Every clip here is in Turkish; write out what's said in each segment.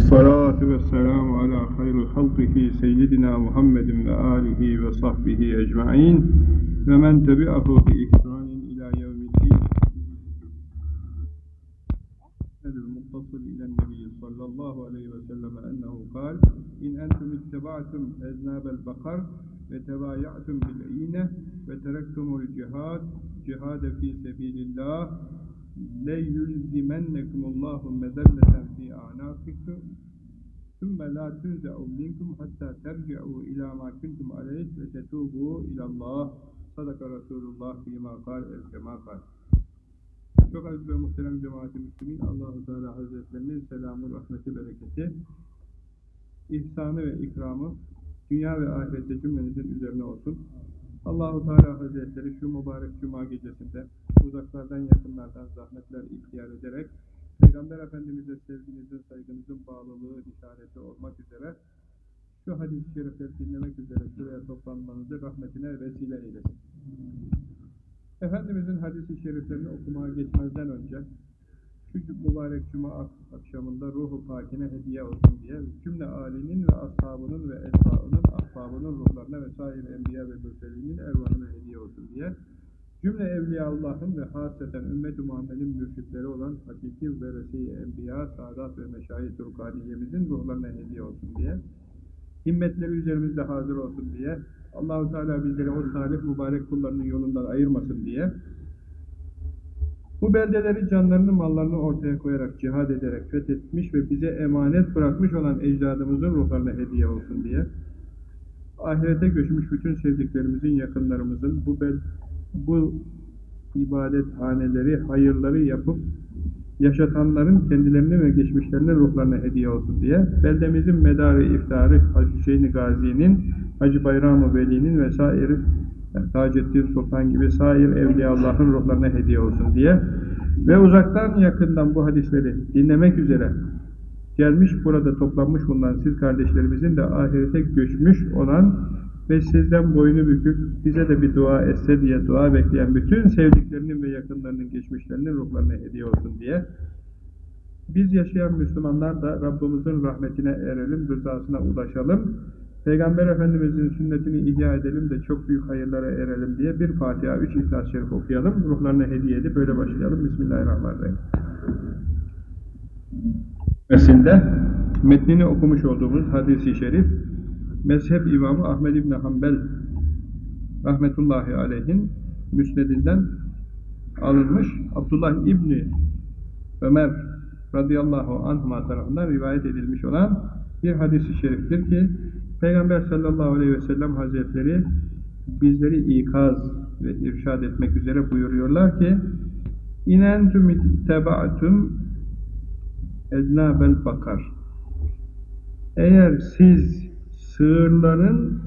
Vessalatu vesselamu ala hayrul halkihi seyyidina Muhammedin ve alihi ve sahbihi ecmain ve men tebi'ahu bi ihsanin ila yevmiddin. El muttasil ilen nebiyyü sallallahu aleyhi ve selleme ennehu kal İn entum itteba'tum eznâbel bakar ve tebaya'tum bil'ine ve terektumul cihad cihade fi sebilillah le yulzimennekumullahu mezelleten fi anafikum Sümme la tunze'u minkum hatta terci'u ila ma kuntum aleyh ve tetubu ilallah. Sadaka Resulullah fîmâ kal ev kemâ kal. Çok aziz ve muhterem cemaat-i müslümin Allah-u Teala Hazretlerinin selamı, rahmeti, bereketi, ihsanı ve ikramı dünya ve ahirette cümlenizin üzerine olsun. Allahu Teala Hazretleri şu mübarek cuma gecesinde uzaklardan yakınlardan zahmetler ihtiyar ederek Peygamber Efendimiz'e sevginizin, saygınızın bağlılığı işareti olmak üzere şu hadis-i şerifleri dinlemek üzere şuraya toplanmanızı rahmetine vesile eylesin. Efendimizin hadis-i şeriflerini okumaya geçmezden önce şu mübarek cuma akşamında ruhu pakine hediye olsun diye cümle âlinin ve ashabının ve etbaının, ahbabının ruhlarına vesaire enbiya ve mürselinin ervahına hediye olsun diye cümle Evliyaullah'ın ve hasreten ümmet-i Muhammed'in mürşitleri olan hakiki ve resi enbiya, saadat ve meşayih-i Turkaniyemizin ruhlarına hediye olsun diye himmetleri üzerimizde hazır olsun diye Allahu Teala bizleri o salih mübarek kullarının yolundan ayırmasın diye bu beldeleri canlarını mallarını ortaya koyarak cihad ederek fethetmiş ve bize emanet bırakmış olan ecdadımızın ruhlarına hediye olsun diye ahirete göçmüş bütün sevdiklerimizin yakınlarımızın bu bel bu ibadethaneleri, hayırları yapıp yaşatanların kendilerini ve geçmişlerine ruhlarına hediye olsun diye beldemizin medarı iftarı Hacı Hüseyin Gazi'nin, Hacı Bayram-ı Veli'nin vesaire yani Taceddin Sultan gibi sair Evliyaullah'ın ruhlarına hediye olsun diye ve uzaktan yakından bu hadisleri dinlemek üzere gelmiş burada toplanmış bulunan siz kardeşlerimizin de ahirete göçmüş olan ve sizden boynu bükük bize de bir dua etse diye dua bekleyen bütün sevdiklerinin ve yakınlarının geçmişlerinin ruhlarına hediye olsun diye biz yaşayan Müslümanlar da Rabbimizin rahmetine erelim, rızasına ulaşalım Peygamber Efendimizin sünnetini ihya edelim de çok büyük hayırlara erelim diye bir Fatiha, üç İhlas-ı Şerif okuyalım. Ruhlarına hediye edip böyle başlayalım. Bismillahirrahmanirrahim. Mesinde metnini okumuş olduğumuz hadisi şerif mezhep imamı Ahmed İbni Hanbel rahmetullahi aleyhin müsnedinden alınmış. Abdullah İbni Ömer radıyallahu anhuma tarafından rivayet edilmiş olan bir hadisi şeriftir ki Peygamber sallallahu aleyhi ve sellem hazretleri bizleri ikaz ve irşad etmek üzere buyuruyorlar ki İnentum itteba'tum eznâbel bakar. Eğer siz sığırların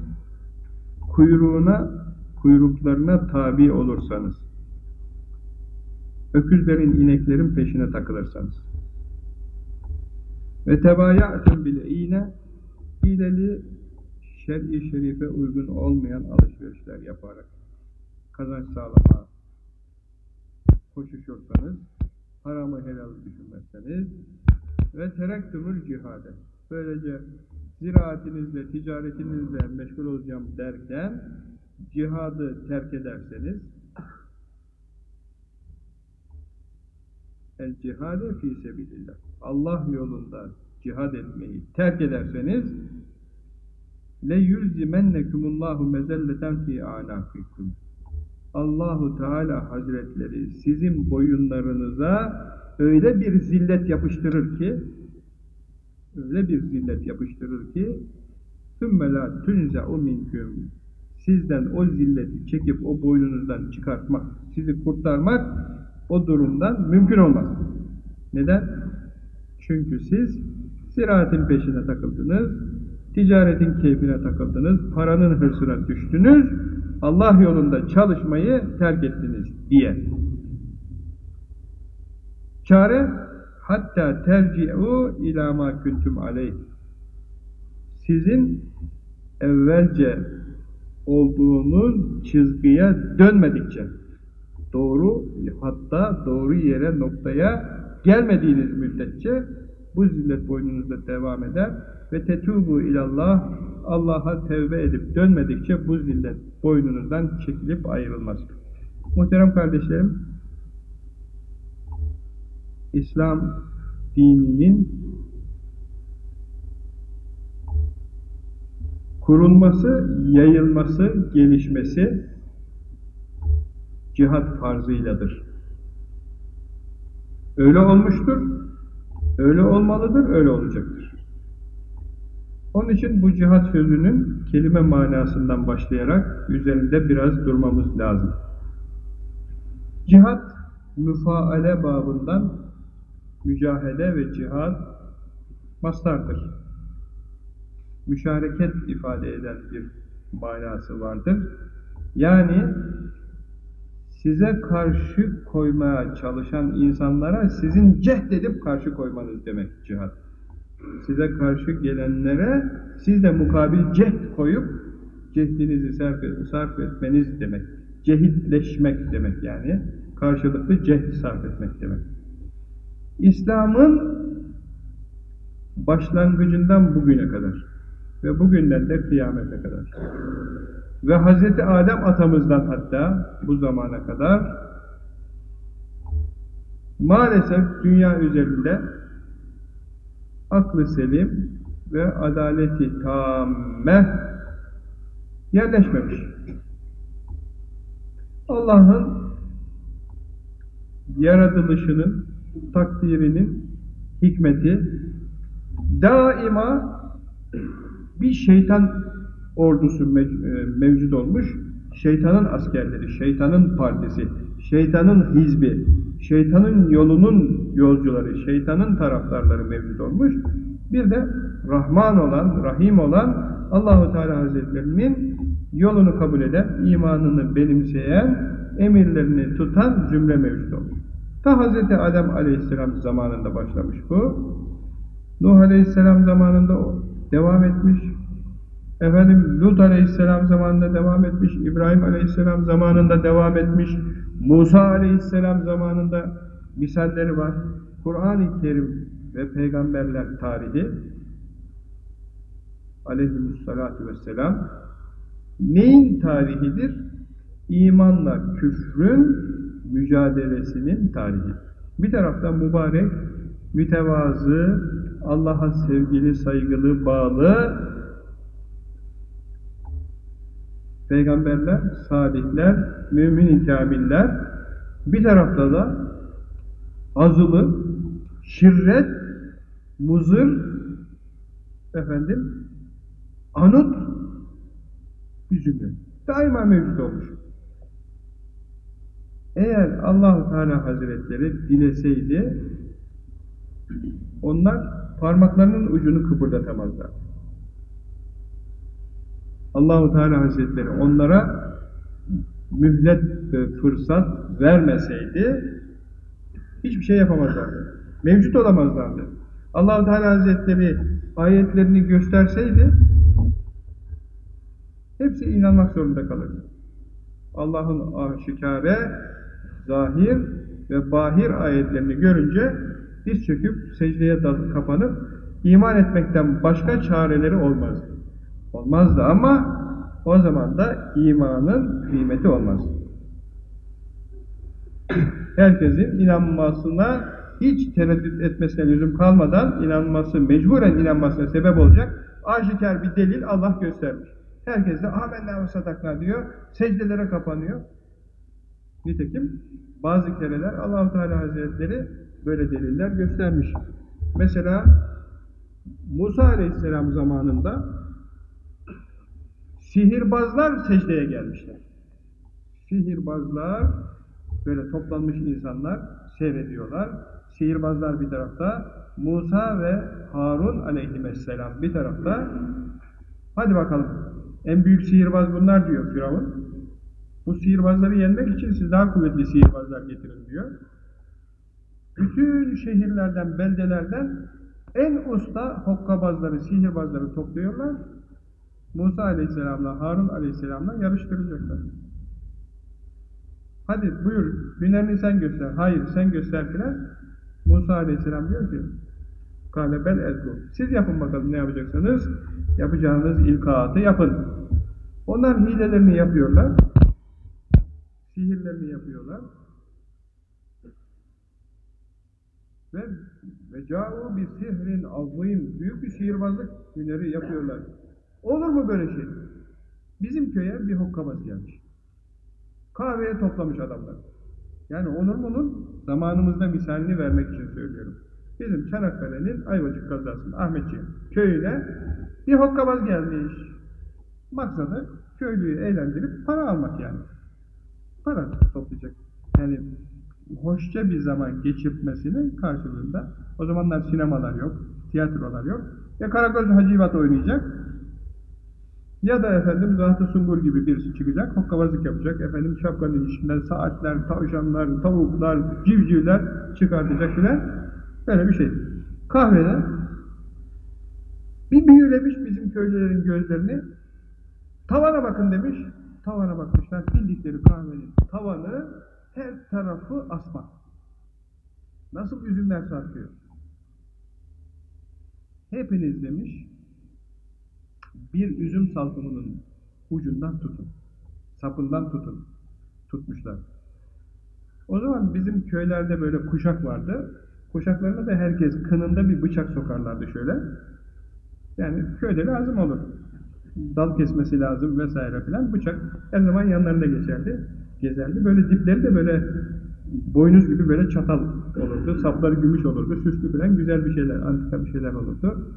kuyruğuna, kuyruklarına tabi olursanız, öküzlerin, ineklerin peşine takılırsanız. Ve tebaya'tun bil iğne hileli şer'i şerife uygun olmayan alışverişler yaparak kazanç sağlamaya koşuşursanız, haramı helal düşünmezseniz ve terektumul cihade. Böylece ziraatinizle, ticaretinizle meşgul olacağım derken cihadı terk ederseniz el cihade fi sebilillah Allah yolunda cihad etmeyi terk ederseniz le yulzimennekumullahu mezelleten fi anafikum Allahu Teala Hazretleri sizin boyunlarınıza öyle bir zillet yapıştırır ki öyle bir zillet yapıştırır ki ثُمَّ لَا تُنْزَعُ مِنْكُمْ Sizden o zilleti çekip o boynunuzdan çıkartmak, sizi kurtarmak o durumdan mümkün olmaz. Neden? Çünkü siz ziraatin peşine takıldınız, ticaretin keyfine takıldınız, paranın hırsına düştünüz, Allah yolunda çalışmayı terk ettiniz diye. Çare hatta terci'u ila ma kuntum aleyh. Sizin evvelce olduğunuz çizgiye dönmedikçe doğru hatta doğru yere noktaya gelmediğiniz müddetçe bu zillet boynunuzda devam eder ve tetubu ilallah Allah'a tevbe edip dönmedikçe bu zillet boynunuzdan çekilip ayrılmaz. Muhterem kardeşlerim, İslam dininin kurulması, yayılması, gelişmesi cihat farzıyladır. Öyle olmuştur, öyle olmalıdır, öyle olacaktır. Onun için bu cihat sözünün kelime manasından başlayarak üzerinde biraz durmamız lazım. Cihat, müfaale babından mücahede ve cihad mastardır. Müşareket ifade eden bir manası vardır. Yani size karşı koymaya çalışan insanlara sizin cehd edip karşı koymanız demek cihat. Size karşı gelenlere siz de mukabil cehd koyup cehdinizi sarf, et, sarf etmeniz demek. Cehitleşmek demek yani. Karşılıklı cehd sarf etmek demek. İslam'ın başlangıcından bugüne kadar ve bugünden de kıyamete kadar ve Hz. Adem atamızdan hatta bu zamana kadar maalesef dünya üzerinde aklı selim ve adaleti tamme yerleşmemiş. Allah'ın yaratılışının, takdirinin hikmeti daima bir şeytan ordusu mevcut olmuş, şeytanın askerleri, şeytanın partisi, şeytanın hizbi, şeytanın yolunun yolcuları, şeytanın taraftarları mevcut olmuş. Bir de Rahman olan, Rahim olan Allahu Teala Hazretlerinin yolunu kabul eden, imanını benimseyen, emirlerini tutan cümle mevcut olmuş. Ta Hz. Adem Aleyhisselam zamanında başlamış bu. Nuh Aleyhisselam zamanında devam etmiş. Efendim Lut Aleyhisselam zamanında devam etmiş. İbrahim Aleyhisselam zamanında devam etmiş. Musa Aleyhisselam zamanında misalleri var. Kur'an-ı Kerim ve peygamberler tarihi aleyhissalatu vesselam neyin tarihidir? İmanla küfrün mücadelesinin tarihi. Bir taraftan mübarek, mütevazı, Allah'a sevgili, saygılı, bağlı peygamberler, salihler, mümin kamiller bir tarafta da azılı, şirret, muzır efendim anut bir cümle. Daima mevcut olmuş. Eğer Allahu Teala Hazretleri dileseydi onlar parmaklarının ucunu kıpırdatamazlar. Allahu Teala Hazretleri onlara mühlet fırsat vermeseydi hiçbir şey yapamazlardı. Mevcut olamazlardı. Allahu Teala Hazretleri ayetlerini gösterseydi hepsi inanmak zorunda kalırdı. Allah'ın aşikare, zahir ve bahir ayetlerini görünce diz çöküp secdeye kapanıp iman etmekten başka çareleri olmazdı. Olmazdı ama o zaman da imanın kıymeti olmaz. Herkesin inanmasına hiç tereddüt etmesine lüzum kalmadan inanması, mecburen inanmasına sebep olacak aşikar bir delil Allah göstermiş. Herkes de amenna ve sadakna diyor, secdelere kapanıyor. Nitekim bazı kereler Allahu Teala Hazretleri böyle deliller göstermiş. Mesela Musa Aleyhisselam zamanında sihirbazlar secdeye gelmişler. Sihirbazlar böyle toplanmış insanlar seyrediyorlar. Sihirbazlar bir tarafta, Musa ve Harun aleyhisselam bir tarafta. Hadi bakalım, en büyük sihirbaz bunlar diyor Firavun. Bu sihirbazları yenmek için siz daha kuvvetli sihirbazlar getirin diyor. Bütün şehirlerden, beldelerden en usta hokkabazları, sihirbazları topluyorlar. Musa aleyhisselamla, Harun aleyhisselamla yarıştıracaklar. Hadi buyur, hünerini sen göster. Hayır, sen göster filan. Musa aleyhisselam diyor ki, Kâle bel ezlu. Siz yapın bakalım ne yapacaksınız? Yapacağınız ilkaatı yapın. Onlar hilelerini yapıyorlar. Sihirlerini yapıyorlar. Ve ve câ'û bir sihrin azîm. Büyük bir sihirbazlık hüneri yapıyorlar. Olur mu böyle şey? Bizim köye bir hokkabaz gelmiş. Kahveye toplamış adamlar. Yani olur bunun zamanımızda misalini vermek için söylüyorum. Bizim Çanakkale'nin Ayvacık kazasında Ahmetciğim köyüne bir hokkabaz gelmiş. Maksadı köylüyü eğlendirip para almak yani. Para toplayacak. Yani hoşça bir zaman geçirmesinin karşılığında o zamanlar sinemalar yok, tiyatrolar yok. Ya Karagöz Hacivat oynayacak ya da efendim Zat-ı Sungur gibi birisi çıkacak, hokkabazlık yapacak. Efendim şapkanın içinden saatler, tavşanlar, tavuklar, civcivler çıkartacak filan. Böyle bir şey. Kahvede bir büyülemiş bizim köylülerin gözlerini. Tavana bakın demiş. Tavana bakmışlar. Bildikleri kahvenin tavanı her tarafı asma. Nasıl üzümler sarkıyor. Hepiniz demiş bir üzüm salkımının ucundan tutun. Sapından tutun. Tutmuşlar. O zaman bizim köylerde böyle kuşak vardı. Kuşaklarına da herkes kınında bir bıçak sokarlardı şöyle. Yani köyde lazım olur. Dal kesmesi lazım vesaire filan. Bıçak her zaman yanlarında geçerdi. Gezerdi. Böyle dipleri de böyle boynuz gibi böyle çatal olurdu. Sapları gümüş olurdu. Süslü filan güzel bir şeyler, antika bir şeyler olurdu.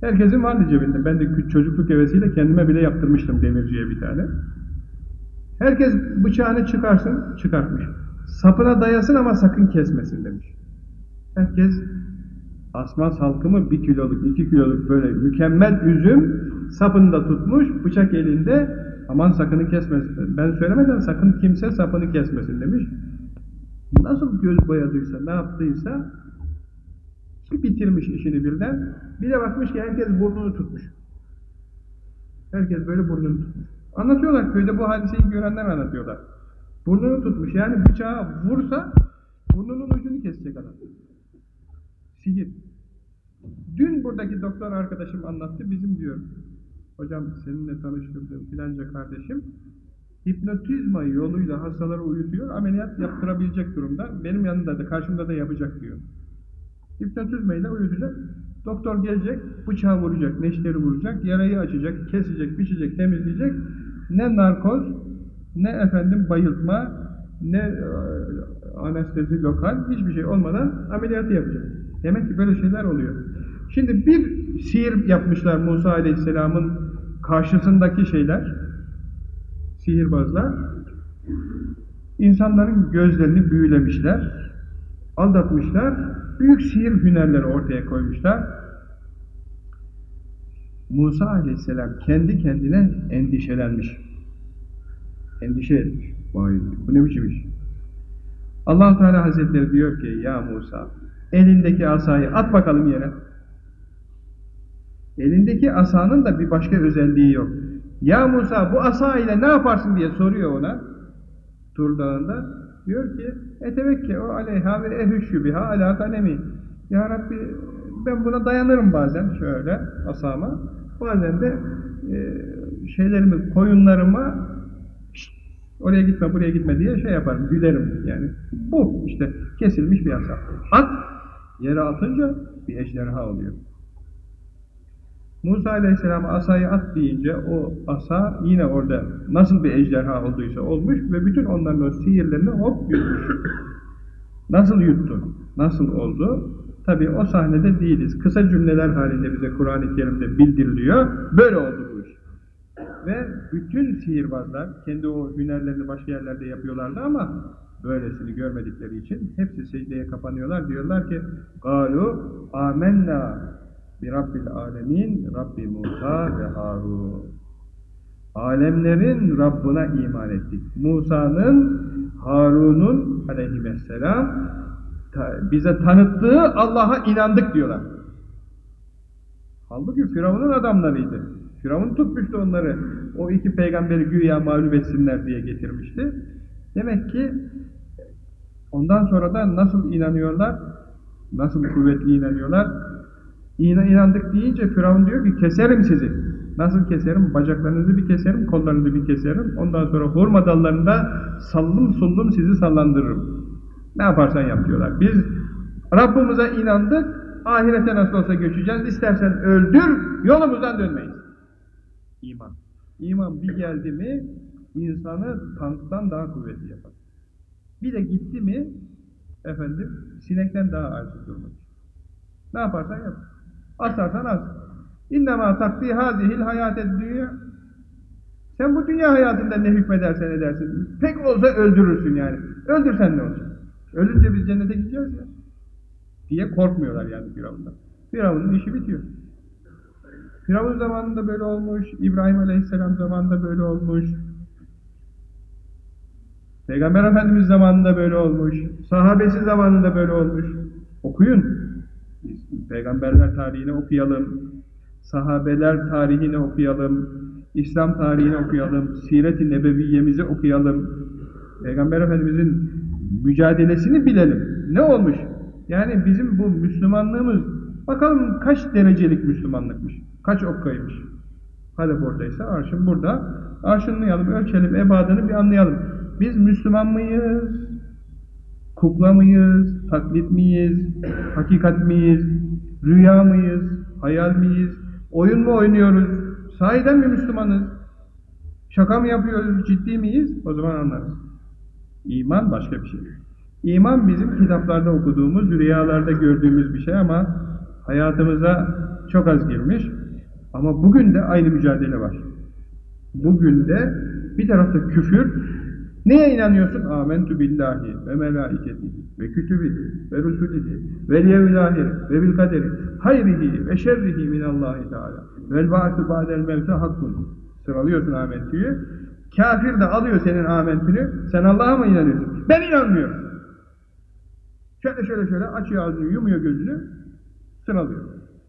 Herkesin vardı cebinde. Ben de çocukluk hevesiyle kendime bile yaptırmıştım demirciye bir tane. Herkes bıçağını çıkarsın, çıkartmış. Sapına dayasın ama sakın kesmesin demiş. Herkes asma salkımı bir kiloluk, iki kiloluk böyle mükemmel üzüm sapını tutmuş, bıçak elinde aman sakını kesmesin. Ben söylemeden sakın kimse sapını kesmesin demiş. Nasıl göz boyadıysa, ne yaptıysa bitirmiş işini birden. Bir de bakmış ki herkes burnunu tutmuş. Herkes böyle burnunu tutmuş. Anlatıyorlar köyde bu hadiseyi görenler anlatıyorlar. Burnunu tutmuş. Yani bıçağı vursa burnunun ucunu kesecek adam. Sihir. Dün buradaki doktor arkadaşım anlattı. Bizim diyor. Hocam seninle tanıştırdığım filanca kardeşim hipnotizma yoluyla hastaları uyutuyor. Ameliyat yaptırabilecek durumda. Benim yanımda da karşımda da yapacak diyor. Hipnotizma ile uyutacak. Doktor gelecek, bıçağı vuracak, neşteri vuracak, yarayı açacak, kesecek, biçecek, temizleyecek. Ne narkoz, ne efendim bayıltma, ne e, anestezi lokal, hiçbir şey olmadan ameliyatı yapacak. Demek ki böyle şeyler oluyor. Şimdi bir sihir yapmışlar Musa Aleyhisselam'ın karşısındaki şeyler, sihirbazlar, insanların gözlerini büyülemişler, aldatmışlar, büyük sihir hünerleri ortaya koymuşlar. Musa aleyhisselam kendi kendine endişelenmiş. Endişe etmiş. Vay, bu ne biçim iş? allah Teala Hazretleri diyor ki, ya Musa, elindeki asayı at bakalım yere. Elindeki asanın da bir başka özelliği yok. Ya Musa, bu asa ile ne yaparsın diye soruyor ona. Tur. Diyor ki, etevekke o aleyha ve ehüşşü biha ala kalemi. Ya Rabbi, ben buna dayanırım bazen şöyle asama. Bazen de e, şeylerimi, koyunlarıma oraya gitme, buraya gitme diye şey yaparım, gülerim yani. Bu işte kesilmiş bir asa. At, yere atınca bir ejderha oluyor. Musa aleyhisselam asayı at deyince o asa yine orada nasıl bir ejderha olduysa olmuş ve bütün onların o sihirlerini hop yutmuş. Nasıl yuttu? Nasıl oldu? Tabi o sahnede değiliz. Kısa cümleler halinde bize Kur'an-ı Kerim'de bildiriliyor. Böyle oldu bu iş. Ve bütün sihirbazlar kendi o hünerlerini başka yerlerde yapıyorlardı ama böylesini görmedikleri için hepsi secdeye kapanıyorlar. Diyorlar ki galu amennâ bir Rabbil Alemin, Rabbi Musa ve Harun. Alemlerin Rabbına iman ettik. Musa'nın, Harun'un aleyhisselam bize tanıttığı Allah'a inandık diyorlar. Halbuki Firavun'un adamlarıydı. Firavun tutmuştu onları. O iki peygamberi güya mağlup etsinler diye getirmişti. Demek ki ondan sonra da nasıl inanıyorlar, nasıl kuvvetli inanıyorlar, İna, inandık deyince Firavun diyor ki keserim sizi. Nasıl keserim? Bacaklarınızı bir keserim, kollarınızı bir keserim. Ondan sonra hurma dallarında sallım sullum sizi sallandırırım. Ne yaparsan yap diyorlar. Biz Rabbimize inandık, ahirete nasıl olsa göçeceğiz. İstersen öldür, yolumuzdan dönmeyiz. İman. İman bir geldi mi insanı tanktan daha kuvvetli yapar. Bir de gitti mi efendim sinekten daha aciz durmak. Ne yaparsan yap. Asarsan as. İnnemâ takdî hâzihil hayâted dünya. Sen bu dünya hayatında ne hükmedersen edersin. Pek olsa öldürürsün yani. Öldürsen ne olacak? Ölünce biz cennete gideceğiz ya. Diye korkmuyorlar yani Firavun'dan. Firavun'un işi bitiyor. Firavun zamanında böyle olmuş, İbrahim Aleyhisselam zamanında böyle olmuş, Peygamber Efendimiz zamanında böyle olmuş, sahabesi zamanında böyle olmuş. Okuyun. Peygamberler tarihini okuyalım, sahabeler tarihini okuyalım, İslam tarihini okuyalım, Siret-i Nebeviyemizi okuyalım, Peygamber Efendimizin mücadelesini bilelim. Ne olmuş? Yani bizim bu Müslümanlığımız, bakalım kaç derecelik Müslümanlıkmış, kaç okkaymış. Hadi buradaysa arşın burada, arşınlayalım, ölçelim, ebadını bir anlayalım. Biz Müslüman mıyız? Kukla mıyız? Taklit miyiz? Hakikat miyiz? Rüya mıyız? Hayal miyiz? Oyun mu oynuyoruz? Sahiden mi Müslümanız? Şaka mı yapıyoruz? Ciddi miyiz? O zaman anlarız. İman başka bir şey. İman bizim kitaplarda okuduğumuz, rüyalarda gördüğümüz bir şey ama hayatımıza çok az girmiş. Ama bugün de aynı mücadele var. Bugün de bir tarafta küfür, Neye inanıyorsun? Âmentu billahi ve melâiketihi ve kütübihi ve rusulihi ve yevmil ahir ve bil kaderi hayrihi ve şerrihi minallahi teâlâ vel ba'su ba'del mevte hakkun. Sıralıyorsun âmentüyü. Kafir de alıyor senin âmentünü. Sen Allah'a mı inanıyorsun? Ben inanmıyorum. Şöyle şöyle şöyle açıyor ağzını, yumuyor gözünü, sıralıyor.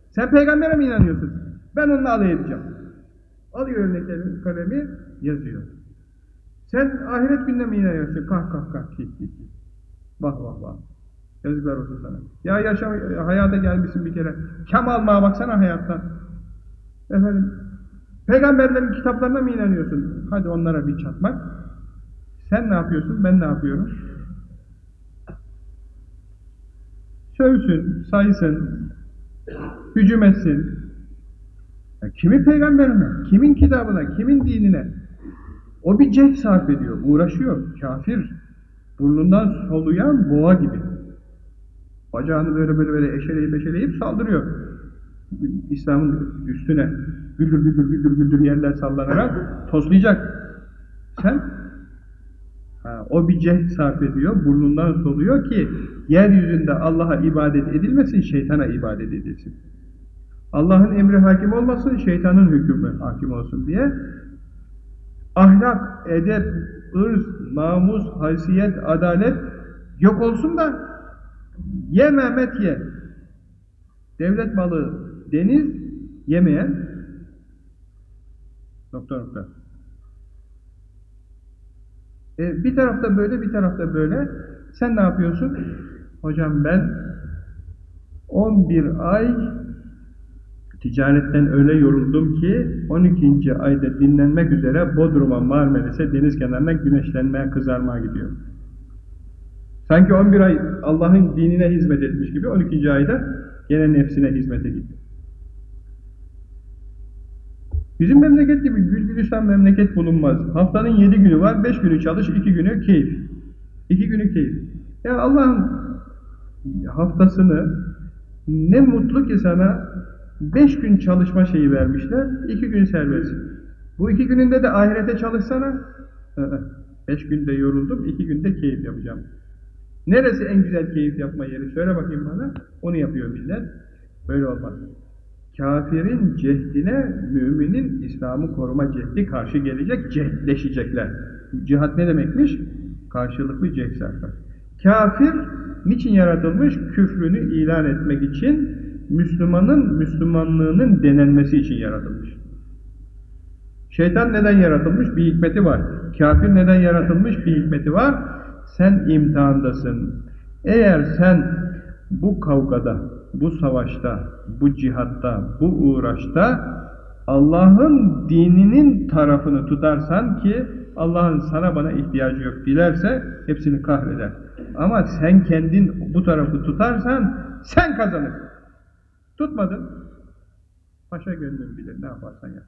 Sen peygambere mi inanıyorsun? Ben onunla alay edeceğim. Alıyor eline kalemi, yazıyor. Sen ahiret gününe mi inanıyorsun? Kah kah kah kih kih kih. Vah vah vah. Yazıklar olsun sana. Ya yaşam, hayata gelmişsin bir kere. Kam almaya baksana hayattan. Efendim, peygamberlerin kitaplarına mı inanıyorsun? Hadi onlara bir çatmak. Sen ne yapıyorsun? Ben ne yapıyorum? Sövsün, saysın, hücum etsin. Ya kimin peygamberine, kimin kitabına, kimin dinine? O bir cehd sarf ediyor, uğraşıyor. Kafir, burnundan soluyan boğa gibi. Bacağını böyle böyle böyle eşeleyip eşeleyip saldırıyor. İslam'ın üstüne güldür güldür güldür güldür yerler sallanarak toslayacak. Sen ha, o bir cehd sarf ediyor, burnundan soluyor ki yeryüzünde Allah'a ibadet edilmesin, şeytana ibadet edilsin. Allah'ın emri hakim olmasın, şeytanın hükmü hakim olsun diye ahlak, edep, ırz, namus, haysiyet, adalet yok olsun da ye Mehmet ye. Devlet malı deniz yemeyen nokta nokta. E, bir tarafta böyle, bir tarafta böyle. Sen ne yapıyorsun? Hocam ben 11 ay Ticaretten öyle yoruldum ki 12. ayda dinlenmek üzere Bodrum'a, Marmaris'e, deniz kenarına güneşlenmeye, kızarmaya gidiyor. Sanki 11 ay Allah'ın dinine hizmet etmiş gibi 12. ayda gene nefsine hizmete gidiyor. Bizim memleket gibi gül gülistan memleket bulunmaz. Haftanın 7 günü var, 5 günü çalış, 2 günü keyif. 2 günü keyif. Ya Allah'ın haftasını ne mutlu ki sana Beş gün çalışma şeyi vermişler, iki gün serbest. Bu iki gününde de ahirete çalışsana. Beş günde yoruldum, iki günde keyif yapacağım. Neresi en güzel keyif yapma yeri? Söyle bakayım bana. Onu yapıyor millet. Böyle olmaz. Kafirin cehdine müminin İslam'ı koruma cehdi karşı gelecek, cehdleşecekler. Cihat ne demekmiş? Karşılıklı cehd. Kafir niçin yaratılmış? Küfrünü ilan etmek için Müslümanın Müslümanlığının denenmesi için yaratılmış. Şeytan neden yaratılmış? Bir hikmeti var. Kafir neden yaratılmış? Bir hikmeti var. Sen imtihandasın. Eğer sen bu kavgada bu savaşta, bu cihatta, bu uğraşta Allah'ın dininin tarafını tutarsan ki Allah'ın sana bana ihtiyacı yok dilerse hepsini kahreder. Ama sen kendin bu tarafı tutarsan sen kazanırsın. Tutmadın. Paşa gönlün bilir ne yaparsan yap.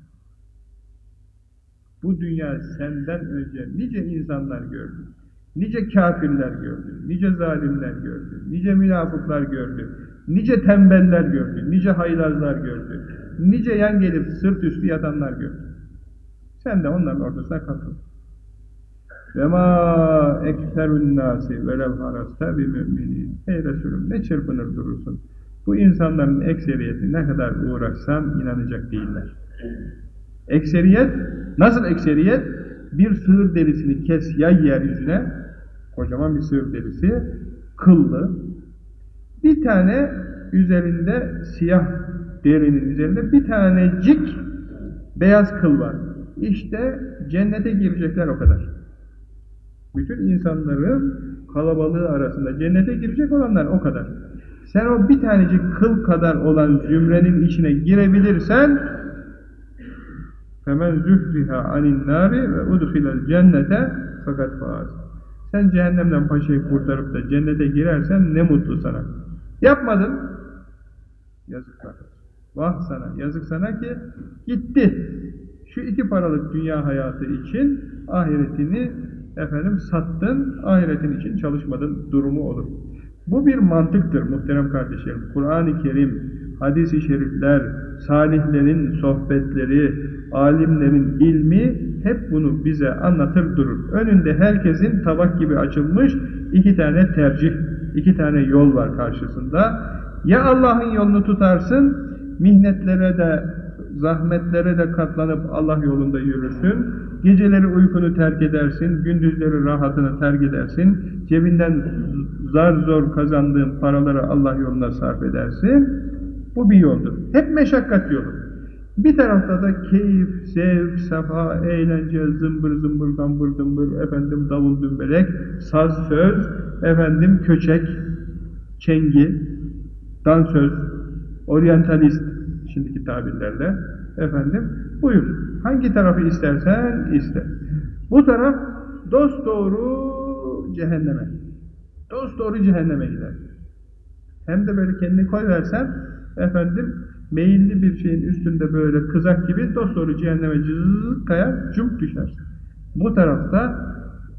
Bu dünya senden önce nice insanlar gördü. Nice kafirler gördü. Nice zalimler gördü. Nice münafıklar gördü. Nice tembeller gördü. Nice haylazlar gördü. Nice yan gelip sırt üstü yatanlar gördü. Sen de onların ortasına katıl. Ve ma ekserun nasi velev harasta bi müminin. Ey Resulüm ne çırpınır durursun. Bu insanların ekseriyeti ne kadar uğraşsan inanacak değiller. Ekseriyet, nasıl ekseriyet? Bir sığır derisini kes yay yeryüzüne, kocaman bir sığır derisi, kıllı. Bir tane üzerinde siyah derinin üzerinde bir tanecik beyaz kıl var. İşte cennete girecekler o kadar. Bütün insanların kalabalığı arasında cennete girecek olanlar o kadar. Sen o bir tanecik kıl kadar olan zümrenin içine girebilirsen فَمَنْ زُهْرِهَا عَنِ النَّارِ وَاُدْخِلَ الْجَنَّةَ fakat faz. Sen cehennemden paşayı kurtarıp da cennete girersen ne mutlu sana. Yapmadın. Yazıklar. Vah sana, yazık sana ki gitti. Şu iki paralık dünya hayatı için ahiretini efendim sattın, ahiretin için çalışmadın durumu olur. Bu bir mantıktır muhterem kardeşlerim. Kur'an-ı Kerim, hadis-i şerifler, salihlerin sohbetleri, alimlerin ilmi hep bunu bize anlatır durur. Önünde herkesin tabak gibi açılmış iki tane tercih, iki tane yol var karşısında. Ya Allah'ın yolunu tutarsın, mihnetlere de, zahmetlere de katlanıp Allah yolunda yürürsün. Geceleri uykunu terk edersin, gündüzleri rahatını terk edersin. Cebinden zar zor kazandığın paraları Allah yoluna sarf edersin. Bu bir yoldur. Hep meşakkat yolu. Bir tarafta da keyif, zevk, safa, eğlence, zımbır zımbır, dambır dımbır, efendim davul dümbelek, saz söz, efendim köçek, çengi, dansöz, oryantalist, şimdiki tabirlerle, efendim buyur. Hangi tarafı istersen iste. Bu taraf dost doğru cehenneme. Dost doğru cehenneme gider. Hem de böyle kendini koy versen, efendim meyilli bir şeyin üstünde böyle kızak gibi dosdoğru cehenneme cızızlık kayar, cump düşersin. Bu tarafta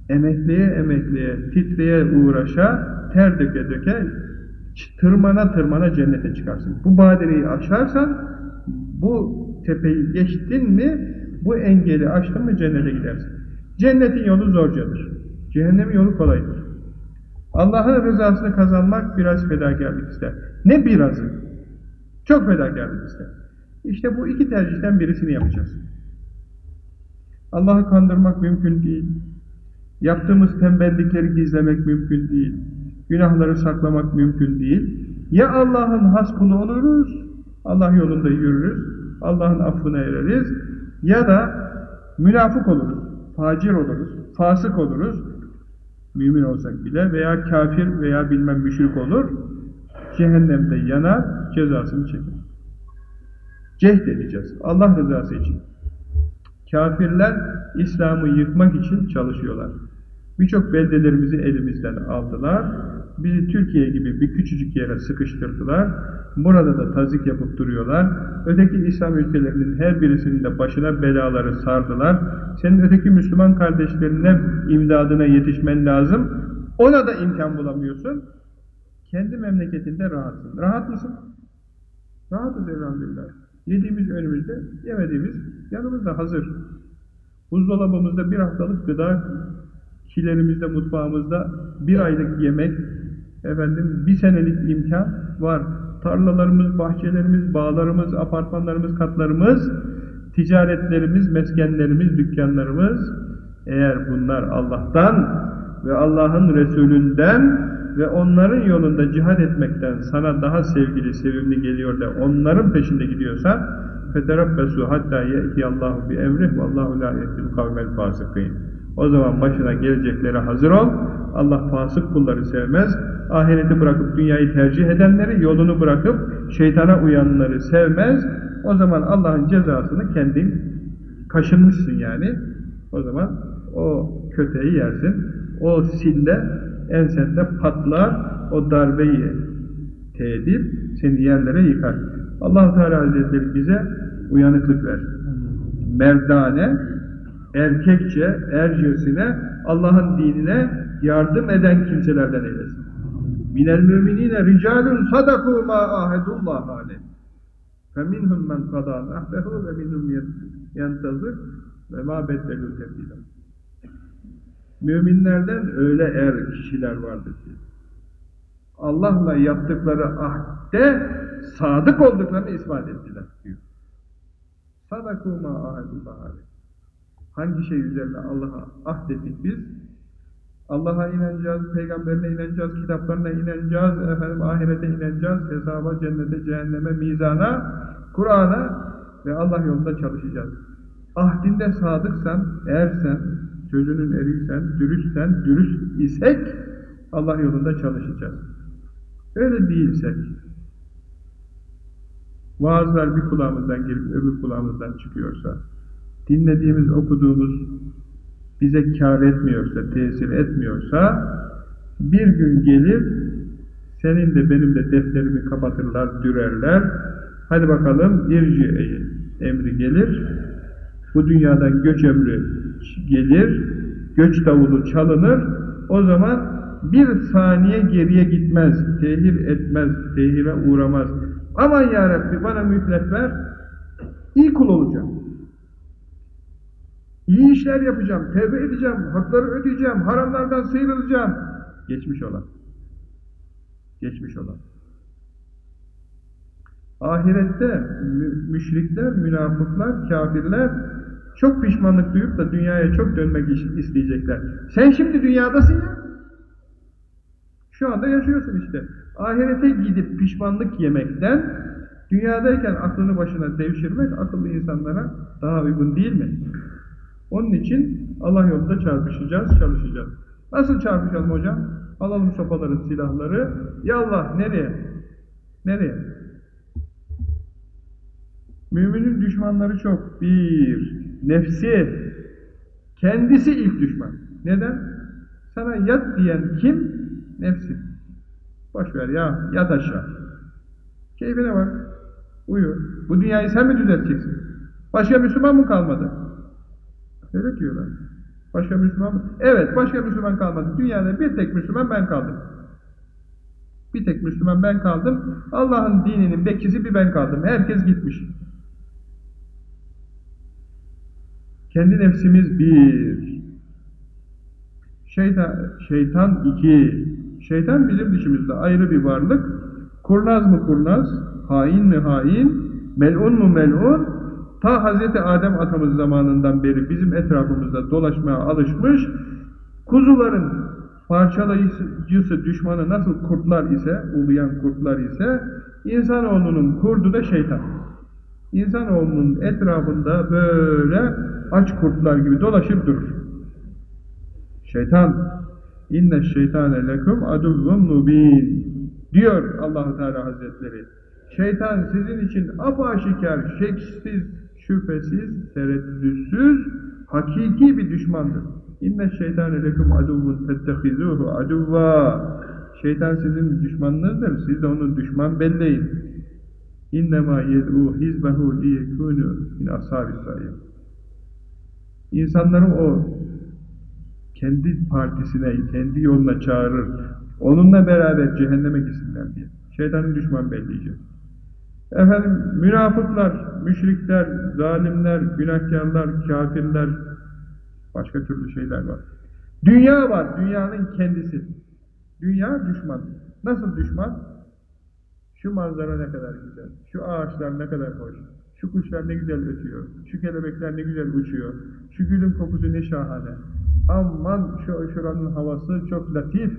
emekliye emekliye, titreye uğraşa, ter döke döke, tırmana tırmana cennete çıkarsın. Bu badireyi aşarsan, bu tepeyi geçtin mi, bu engeli aştın mı cennete gidersin. Cennetin yolu zorcadır. Cehennemin yolu kolaydır. Allah'ın rızasını kazanmak biraz fedakarlık ister. Ne birazı? Çok fedakarlık ister. İşte bu iki tercihten birisini yapacağız. Allah'ı kandırmak mümkün değil. Yaptığımız tembellikleri gizlemek mümkün değil. Günahları saklamak mümkün değil. Ya Allah'ın has kulu oluruz, Allah yolunda yürürüz, Allah'ın affına ereriz ya da münafık oluruz, facir oluruz, fasık oluruz, mümin olsak bile veya kafir veya bilmem müşrik olur, cehennemde yanar, cezasını çeker. Cehd edeceğiz. Allah rızası için. Kafirler İslam'ı yıkmak için çalışıyorlar. Birçok beldelerimizi elimizden aldılar. Bizi Türkiye gibi bir küçücük yere sıkıştırdılar. Burada da tazik yapıp duruyorlar. Öteki İslam ülkelerinin her birisinin de başına belaları sardılar. Senin öteki Müslüman kardeşlerine imdadına yetişmen lazım. Ona da imkan bulamıyorsun. Kendi memleketinde rahatsın. Rahat mısın? Rahatız elhamdülillah. Yediğimiz önümüzde, yemediğimiz yanımızda hazır. Buzdolabımızda bir haftalık gıda, kilerimizde, mutfağımızda bir aylık yemek, efendim bir senelik imkan var. Tarlalarımız, bahçelerimiz, bağlarımız, apartmanlarımız, katlarımız, ticaretlerimiz, meskenlerimiz, dükkanlarımız, eğer bunlar Allah'tan ve Allah'ın Resulünden ve onların yolunda cihad etmekten sana daha sevgili, sevimli geliyor da onların peşinde gidiyorsan فَتَرَبَّسُوا hatta يَأْتِيَ اللّٰهُ بِاَمْرِهِ وَاللّٰهُ لَا يَتِلْ قَوْمَ الْفَاسِقِينَ o zaman başına geleceklere hazır ol. Allah fasık kulları sevmez. Ahireti bırakıp dünyayı tercih edenleri, yolunu bırakıp şeytana uyanları sevmez. O zaman Allah'ın cezasını kendin kaşınmışsın yani. O zaman o köteği yersin. O sille ensende patlar. O darbeyi tedip seni yerlere yıkar. allah Teala Hazretleri bize uyanıklık ver. Merdane, erkekçe, ercesine, Allah'ın dinine yardım eden kimselerden eylesin. Minel müminine ricalun sadaku ma ahedullah aleyh. Feminhum men kada nahbehu ve minhum yentazır ve ma beddelü tebdila. Müminlerden öyle er kişiler vardır ki Allah'la yaptıkları ahde sadık olduklarını ispat ettiler diyor. Sadaku ma ahedullah. Hangi şey üzerine Allah'a ahdettik biz? Allah'a inanacağız, peygamberine inanacağız, kitaplarına inanacağız, efendim ahirete inanacağız, hesaba, cennete, cehenneme, mizana, Kur'an'a ve Allah yolunda çalışacağız. Ahdinde sadıksan, eğersen, sözünün eriysen, dürüstsen, dürüst isek Allah yolunda çalışacağız. Öyle değilsek, vaazlar bir kulağımızdan girip öbür kulağımızdan çıkıyorsa, dinlediğimiz, okuduğumuz bize kar etmiyorsa, tesir etmiyorsa, bir gün gelir, senin de benim de defterimi kapatırlar, dürerler, hadi bakalım irci emri gelir, bu dünyadan göç emri gelir, göç davulu çalınır, o zaman bir saniye geriye gitmez, tehir etmez, tehire uğramaz. Aman ya Rabbi bana mühlet ver, iyi kul olacağım. İyi işler yapacağım, tevbe edeceğim, hakları ödeyeceğim, haramlardan sıyrılacağım. Geçmiş olan. Geçmiş olan. Ahirette müşrikler, münafıklar, kafirler çok pişmanlık duyup da dünyaya çok dönmek isteyecekler. Sen şimdi dünyadasın ya. Şu anda yaşıyorsun işte. Ahirete gidip pişmanlık yemekten dünyadayken aklını başına devşirmek akıllı insanlara daha uygun değil mi? Onun için Allah yolunda çarpışacağız, çalışacağız. Nasıl çarpışalım hocam? Alalım sopaları, silahları. Ya Allah nereye? Nereye? Müminin düşmanları çok. Bir, nefsi. Kendisi ilk düşman. Neden? Sana yat diyen kim? Nefsi. Boş ver ya, yat aşağı. Keyfine bak. Uyu. Bu dünyayı sen mi düzelteceksin? Başka Müslüman mı kalmadı? Öyle diyorlar. Başka Müslüman mı? Evet, başka Müslüman kalmadı. Dünyada bir tek Müslüman ben kaldım. Bir tek Müslüman ben kaldım. Allah'ın dininin bekçisi bir ben kaldım. Herkes gitmiş. Kendi nefsimiz bir. Şeytan, şeytan iki. Şeytan bizim dışımızda ayrı bir varlık. Kurnaz mı kurnaz? Hain mi hain? Melun mu melun? Ta Hz. Adem atamız zamanından beri bizim etrafımızda dolaşmaya alışmış, kuzuların parçalayıcısı, düşmanı nasıl kurtlar ise, uluyan kurtlar ise, insanoğlunun kurdu da şeytan. İnsanoğlunun etrafında böyle aç kurtlar gibi dolaşıp durur. Şeytan, inne şeytane lekum aduvvun mubin diyor allah Teala Hazretleri. Şeytan sizin için apaşikar, şeksiz, şüphesiz, tereddütsüz, hakiki bir düşmandır. İnne şeytane lekum aduvvun fettehizuhu aduvva. Şeytan sizin düşmanınızdır. Siz de onun düşman belleyin. İnnemâ yed'û hizbehu liyekûnû min ashâbis sayyid. İnsanları o kendi partisine, kendi yoluna çağırır. Onunla beraber cehenneme gitsinler diye. Şeytanın düşman belleyecek. Efendim münafıklar, müşrikler, zalimler, günahkarlar, kafirler, başka türlü şeyler var. Dünya var, dünyanın kendisi. Dünya düşman. Nasıl düşman? Şu manzara ne kadar güzel, şu ağaçlar ne kadar hoş, şu kuşlar ne güzel ötüyor, şu kelebekler ne güzel uçuyor, şu gülün kokusu ne şahane. Aman şu şuranın havası çok latif,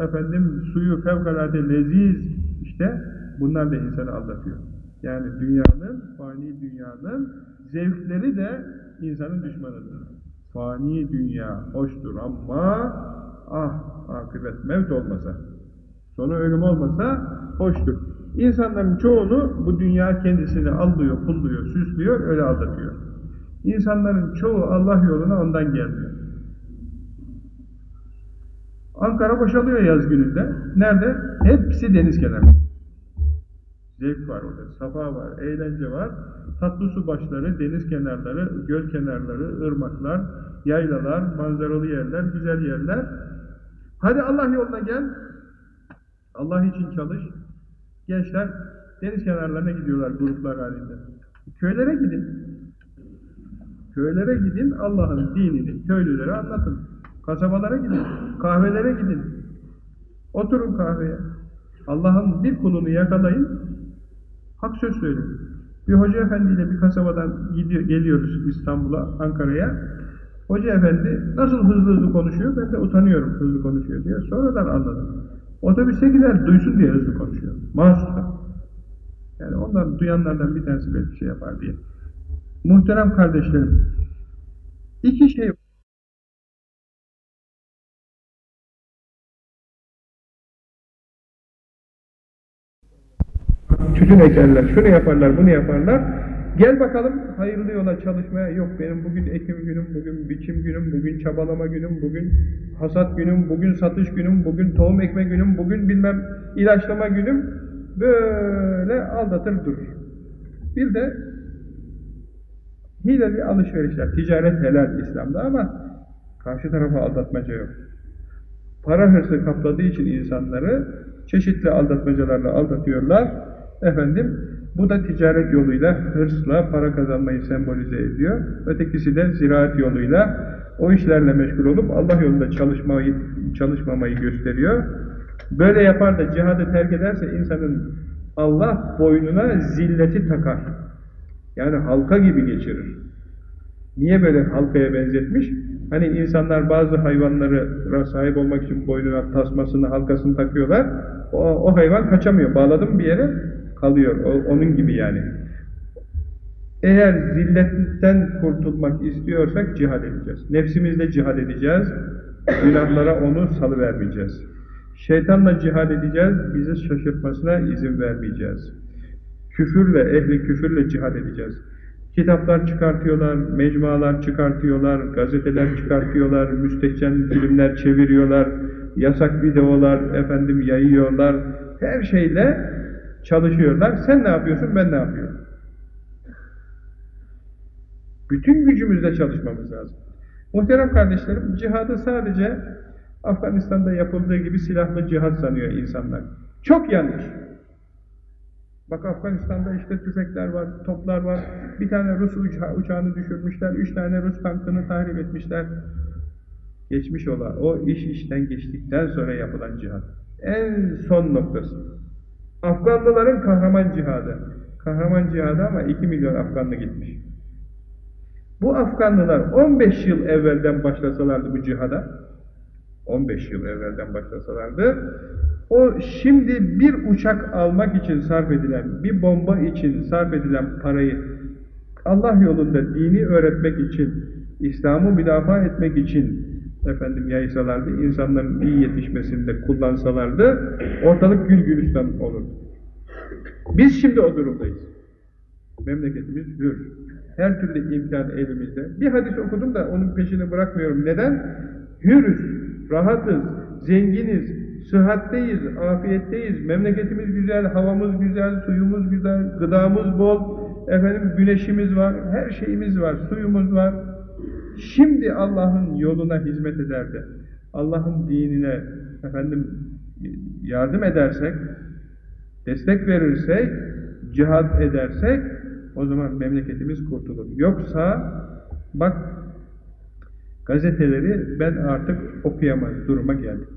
efendim suyu fevkalade leziz. İşte bunlar da insanı aldatıyor. Yani dünyanın, fani dünyanın zevkleri de insanın düşmanıdır. Fani dünya hoştur ama ah akıbet mevt olmasa, sonu ölüm olmasa hoştur. İnsanların çoğunu bu dünya kendisini allıyor, pulluyor, süslüyor, öyle aldatıyor. İnsanların çoğu Allah yoluna ondan gelmiyor. Ankara boşalıyor yaz gününde. Nerede? Hepsi deniz kenarında. Zevk var orada, safa var, eğlence var. Tatlı su başları, deniz kenarları, göl kenarları, ırmaklar, yaylalar, manzaralı yerler, güzel yerler. Hadi Allah yoluna gel. Allah için çalış. Gençler deniz kenarlarına gidiyorlar gruplar halinde. Köylere gidin. Köylere gidin, Allah'ın dinini köylülere anlatın. Kasabalara gidin, kahvelere gidin. Oturun kahveye. Allah'ın bir kulunu yakalayın, hak söz söyleyin. Bir hoca efendiyle bir kasabadan gidiyor, geliyoruz İstanbul'a, Ankara'ya. Hoca efendi nasıl hızlı hızlı konuşuyor, ben de utanıyorum hızlı konuşuyor diye. Sonradan anladım. Otobüse gider, duysun diye hızlı konuşuyor. Mahsusla. Yani ondan, duyanlardan bir tanesi belki şey yapar diye. Muhterem kardeşlerim, iki şey tütün ekerler, şunu yaparlar, bunu yaparlar. Gel bakalım hayırlı yola çalışmaya. Yok benim bugün ekim günüm, bugün biçim günüm, bugün çabalama günüm, bugün hasat günüm, bugün satış günüm, bugün tohum ekme günüm, bugün bilmem ilaçlama günüm. Böyle aldatır durur. Bir de hileli alışverişler. Ticaret helal İslam'da ama karşı tarafa aldatmaca yok. Para hırsı kapladığı için insanları çeşitli aldatmacalarla aldatıyorlar. Efendim, bu da ticaret yoluyla, hırsla para kazanmayı sembolize ediyor. Ötekisi de ziraat yoluyla o işlerle meşgul olup Allah yolunda çalışmayı, çalışmamayı gösteriyor. Böyle yapar da cihadı terk ederse insanın Allah boynuna zilleti takar. Yani halka gibi geçirir. Niye böyle halkaya benzetmiş? Hani insanlar bazı hayvanlara sahip olmak için boynuna tasmasını, halkasını takıyorlar. O, o hayvan kaçamıyor. Bağladım bir yere kalıyor. O, onun gibi yani. Eğer zilletten kurtulmak istiyorsak cihad edeceğiz. Nefsimizle cihad edeceğiz. Günahlara onu salıvermeyeceğiz. Şeytanla cihad edeceğiz. Bizi şaşırtmasına izin vermeyeceğiz. Küfürle, ehli küfürle cihad edeceğiz. Kitaplar çıkartıyorlar, mecmualar çıkartıyorlar, gazeteler çıkartıyorlar, müstehcen filmler çeviriyorlar, yasak videolar efendim yayıyorlar. Her şeyle çalışıyorlar. Sen ne yapıyorsun, ben ne yapıyorum? Bütün gücümüzle çalışmamız lazım. Muhterem kardeşlerim, cihadı sadece Afganistan'da yapıldığı gibi silahlı cihat sanıyor insanlar. Çok yanlış. Bak Afganistan'da işte tüfekler var, toplar var. Bir tane Rus uça uçağını düşürmüşler, üç tane Rus tankını tahrip etmişler. Geçmiş olan, o iş işten geçtikten sonra yapılan cihat. En son noktası. Afganlıların kahraman cihadı. Kahraman cihadı ama 2 milyon Afganlı gitmiş. Bu Afganlılar 15 yıl evvelden başlasalardı bu cihada, 15 yıl evvelden başlasalardı, o şimdi bir uçak almak için sarf edilen, bir bomba için sarf edilen parayı Allah yolunda dini öğretmek için, İslam'ı müdafaa etmek için efendim yaysalardı, insanların iyi yetişmesinde kullansalardı, ortalık gül gülistan olurdu. Biz şimdi o durumdayız. Memleketimiz hür. Her türlü imkan elimizde. Bir hadis okudum da onun peşini bırakmıyorum. Neden? Hürüz, rahatız, zenginiz, sıhhatteyiz, afiyetteyiz, memleketimiz güzel, havamız güzel, suyumuz güzel, gıdamız bol, efendim güneşimiz var, her şeyimiz var, suyumuz var. Şimdi Allah'ın yoluna hizmet ederdi. Allah'ın dinine efendim yardım edersek, destek verirsek, cihat edersek o zaman memleketimiz kurtulur. Yoksa bak gazeteleri ben artık okuyamaz duruma geldim.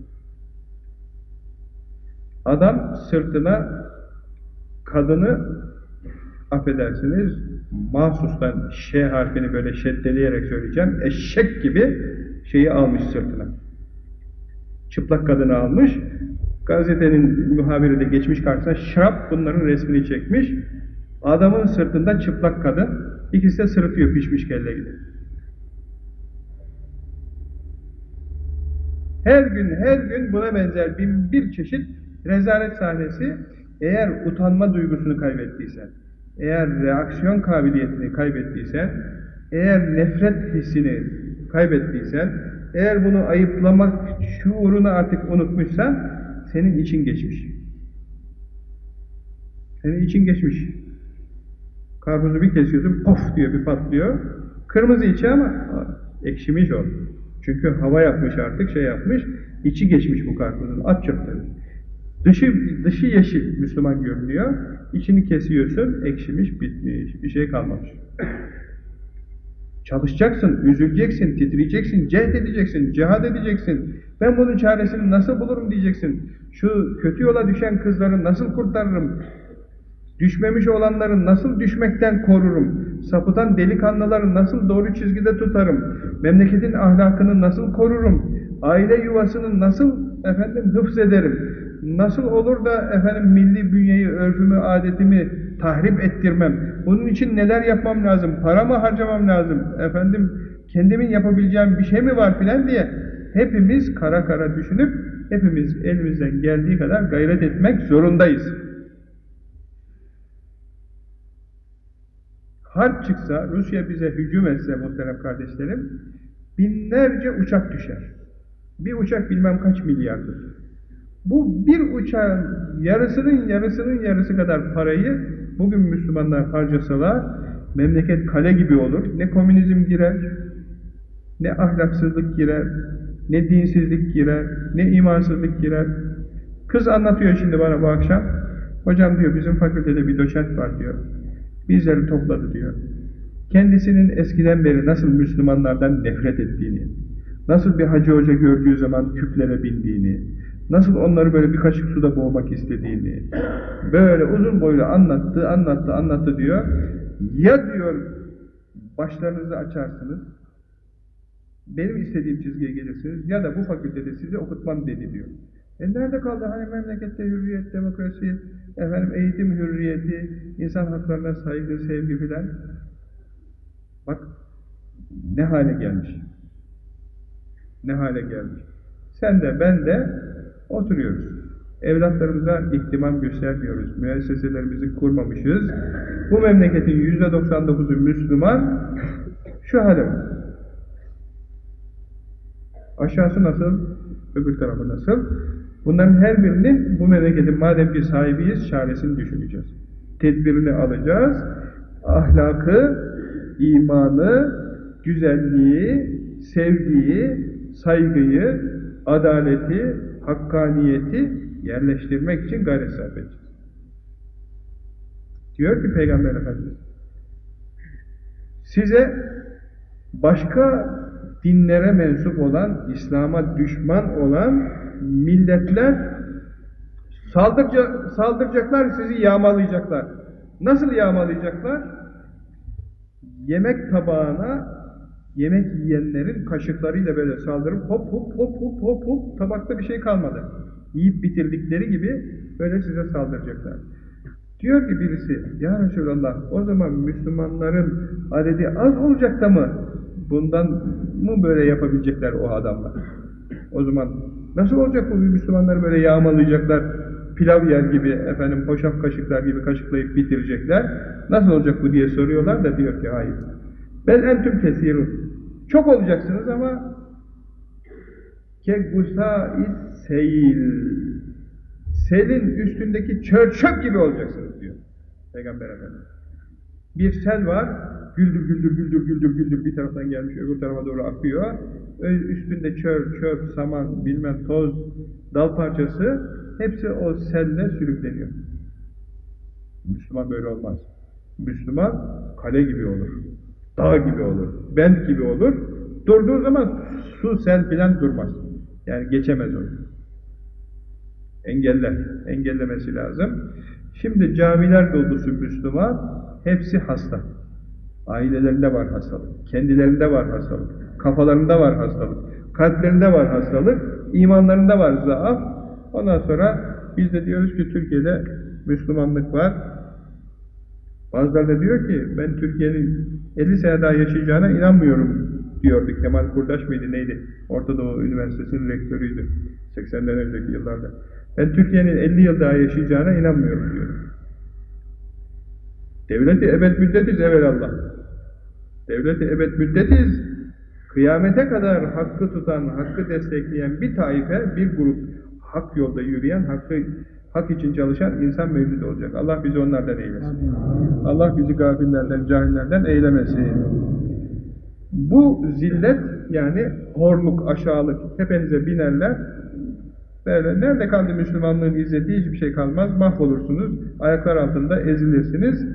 Adam sırtına kadını affedersiniz mahsustan Ş harfini böyle şeddeleyerek söyleyeceğim. Eşek gibi şeyi almış sırtına. Çıplak kadını almış. Gazetenin muhabiri de geçmiş karşısına şarap bunların resmini çekmiş. Adamın sırtında çıplak kadın. İkisi de sırıtıyor pişmiş kelle gibi. Her gün, her gün buna benzer bin bir çeşit rezalet sahnesi. Eğer utanma duygusunu kaybettiysen, eğer reaksiyon kabiliyetini kaybettiysen, eğer nefret hissini kaybettiysen, eğer bunu ayıplamak şuurunu artık unutmuşsan, senin için geçmiş. Senin için geçmiş. Karpuzu bir kesiyorsun, pof diyor bir patlıyor. Kırmızı içi ama ekşimiş o. Çünkü hava yapmış artık, şey yapmış, içi geçmiş bu karpuzun, at çöpleri. Dışı, dışı yeşil Müslüman görünüyor, içini kesiyorsun, ekşimiş, bitmiş, bir şey kalmamış. Çalışacaksın, üzüleceksin, titreyeceksin, cehd edeceksin, cihad edeceksin. Ben bunun çaresini nasıl bulurum diyeceksin. Şu kötü yola düşen kızları nasıl kurtarırım? Düşmemiş olanları nasıl düşmekten korurum? Sapıtan delikanlıları nasıl doğru çizgide tutarım? Memleketin ahlakını nasıl korurum? Aile yuvasını nasıl efendim hıfz ederim? Nasıl olur da efendim milli bünyeyi, örfümü, adetimi tahrip ettirmem? Bunun için neler yapmam lazım? Para mı harcamam lazım? Efendim kendimin yapabileceğim bir şey mi var filan diye hepimiz kara kara düşünüp hepimiz elimizden geldiği kadar gayret etmek zorundayız. Harp çıksa, Rusya bize hücum etse muhterem kardeşlerim, binlerce uçak düşer. Bir uçak bilmem kaç milyardır. Bu bir uçağın yarısının yarısının yarısı kadar parayı bugün Müslümanlar harcasalar, memleket kale gibi olur. Ne komünizm girer, ne ahlaksızlık girer, ne dinsizlik girer, ne imansızlık girer. Kız anlatıyor şimdi bana bu akşam. Hocam diyor bizim fakültede bir doçent var diyor. Bizleri topladı diyor. Kendisinin eskiden beri nasıl Müslümanlardan nefret ettiğini, nasıl bir hacı hoca gördüğü zaman küplere bindiğini, nasıl onları böyle bir kaşık suda boğmak istediğini, böyle uzun boylu anlattı, anlattı, anlattı diyor. Ya diyor, başlarınızı açarsınız, benim istediğim çizgiye gelirsiniz ya da bu fakültede sizi okutmam dedi diyor. E nerede kaldı hani memlekette hürriyet, demokrasi, efendim eğitim hürriyeti, insan haklarına saygı, sevgi filan? Bak ne hale gelmiş. Ne hale gelmiş. Sen de ben de oturuyoruz. Evlatlarımıza ihtimam göstermiyoruz. Müesseselerimizi kurmamışız. Bu memleketin yüzde 99'u Müslüman. Şu hale. Aşağısı nasıl? Öbür tarafı nasıl? Bunların her birinin bu memleketin madem ki sahibiyiz, çaresini düşüneceğiz. Tedbirini alacağız. Ahlakı, imanı, güzelliği, sevgiyi, saygıyı, adaleti, hakkaniyeti yerleştirmek için gayret sarf edeceğiz. Diyor ki Peygamber Efendimiz, size başka dinlere mensup olan, İslam'a düşman olan milletler saldırca, saldıracaklar, sizi yağmalayacaklar. Nasıl yağmalayacaklar? Yemek tabağına yemek yiyenlerin kaşıklarıyla böyle saldırıp hop hop hop hop hop hop tabakta bir şey kalmadı. Yiyip bitirdikleri gibi böyle size saldıracaklar. Diyor ki birisi, Ya Resulallah o zaman Müslümanların adedi az olacak da mı bundan mı böyle yapabilecekler o adamlar? O zaman nasıl olacak bu Müslümanları böyle yağmalayacaklar, pilav yer gibi, efendim hoşaf kaşıklar gibi kaşıklayıp bitirecekler. Nasıl olacak bu diye soruyorlar da diyor ki hayır. Bel entüm kesirun. Çok olacaksınız ama kegusâis seyil. Selin üstündeki çöp gibi olacaksınız diyor Peygamber Efendimiz. Bir sel var, güldür güldür güldür güldür güldür bir taraftan gelmiş öbür tarafa doğru akıyor. Üstünde çöp, çöp, saman, bilmem toz, dal parçası hepsi o selle sürükleniyor. Müslüman böyle olmaz. Müslüman kale gibi olur. Dağ gibi olur. Bent gibi olur. Durduğu zaman su, sel filan durmaz. Yani geçemez onu. Engeller. Engellemesi lazım. Şimdi camiler dolusu Müslüman hepsi hasta. Ailelerinde var hastalık. Kendilerinde var hastalık. Kafalarında var hastalık. Kalplerinde var hastalık. imanlarında var zaaf. Ondan sonra biz de diyoruz ki Türkiye'de Müslümanlık var. Bazıları da diyor ki ben Türkiye'nin 50 sene daha yaşayacağına inanmıyorum diyordu. Kemal Kurdaş mıydı neydi? Orta Doğu Üniversitesi'nin rektörüydü. 80'den önceki yıllarda. Ben Türkiye'nin 50 yıl daha yaşayacağına inanmıyorum diyor. Devleti ebed müddetiz evelallah. Devleti ebed müddetiz. Kıyamete kadar hakkı tutan, hakkı destekleyen bir taife, bir grup hak yolda yürüyen, hakkı hak için çalışan insan mevcut olacak. Allah bizi onlardan eylesin. Allah bizi gafillerden, cahillerden eylemesin. Bu zillet yani horluk, aşağılık tepenize binerler. Böyle nerede kaldı Müslümanlığın izzeti hiçbir şey kalmaz. Mahvolursunuz. Ayaklar altında ezilirsiniz.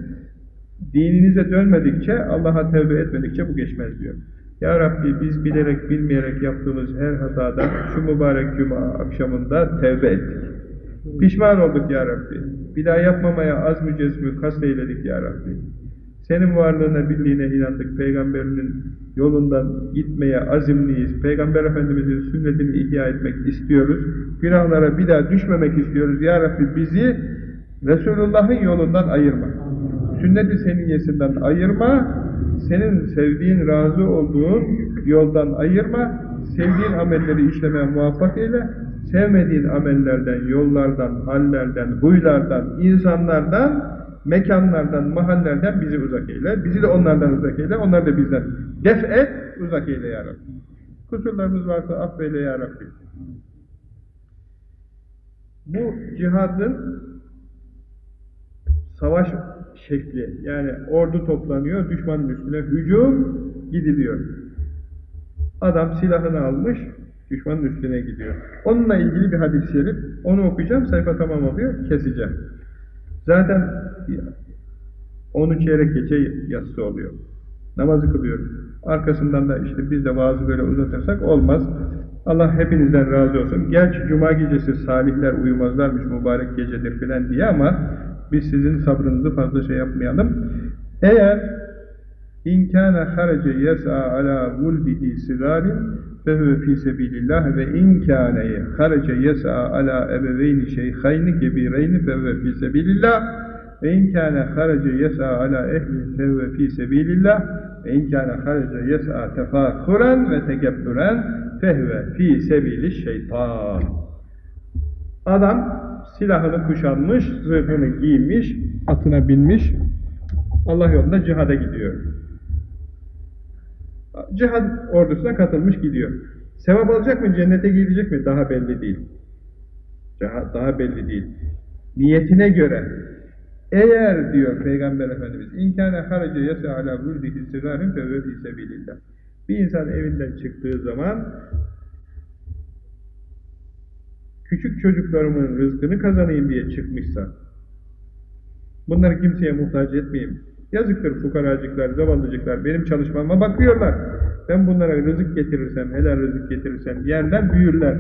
Dininize dönmedikçe, Allah'a tevbe etmedikçe bu geçmez diyor. Ya Rabbi biz bilerek bilmeyerek yaptığımız her hatadan şu mübarek cuma akşamında tevbe ettik. Pişman olduk Ya Rabbi. Bir daha yapmamaya az mı cezmi kasteyledik Ya Rabbi. Senin varlığına, birliğine inandık. Peygamberinin yolundan gitmeye azimliyiz. Peygamber Efendimizin sünnetini ihya etmek istiyoruz. Günahlara bir daha düşmemek istiyoruz. Ya Rabbi bizi Resulullah'ın yolundan ayırma. Sünnet-i seniyyesinden ayırma. Senin sevdiğin, razı olduğun yoldan ayırma. Sevdiğin amelleri işlemeye muvaffak eyle. Sevmediğin amellerden, yollardan, hallerden, huylardan, insanlardan mekanlardan, mahallerden bizi uzak eyle. Bizi de onlardan uzak eyle. Onlar da bizden. Def et, uzak eyle ya Rabbi. Kusurlarımız varsa affeyle ya Rabbi. Bu cihadın savaş şekli, yani ordu toplanıyor, düşmanın üstüne hücum gidiliyor. Adam silahını almış, düşmanın üstüne gidiyor. Onunla ilgili bir hadis-i şerif, onu okuyacağım, sayfa tamam oluyor, keseceğim. Zaten onu çeyrek geçe yatsı oluyor. Namazı kılıyoruz. Arkasından da işte biz de vaazı böyle uzatırsak olmaz. Allah hepinizden razı olsun. Gerçi cuma gecesi salihler uyumazlarmış mübarek gecedir filan diye ama biz sizin sabrınızı fazla şey yapmayalım. Eğer inkâne harece yes'a ala vuldihi sigarin fehve fî sebilillah ve inkâne harece yes'a ala ebeveyni şeyhayni kebireyni fehve fî sebilillah ve inkâne harece yes'a ala ehli fehve fî sebilillah ve inkâne harece yes'a tefâhuren ve tekebbüren fehve fî sebili şeytan adam silahını kuşanmış, zırhını giymiş, atına binmiş, Allah yolunda cihada gidiyor. Cihad ordusuna katılmış gidiyor. Sevap alacak mı, cennete gidecek mi? Daha belli değil. Daha belli değil. Niyetine göre eğer diyor Peygamber Efendimiz inkâne harace yasa ala vurdihi sigarin fevve fî. Bir insan evinden çıktığı zaman küçük çocuklarımın rızkını kazanayım diye çıkmışsa, bunları kimseye muhtaç etmeyeyim. Yazıktır fukaracıklar, zavallıcıklar benim çalışmama bakıyorlar. Ben bunlara rızık getirirsem, helal rızık getirirsem yerden büyürler.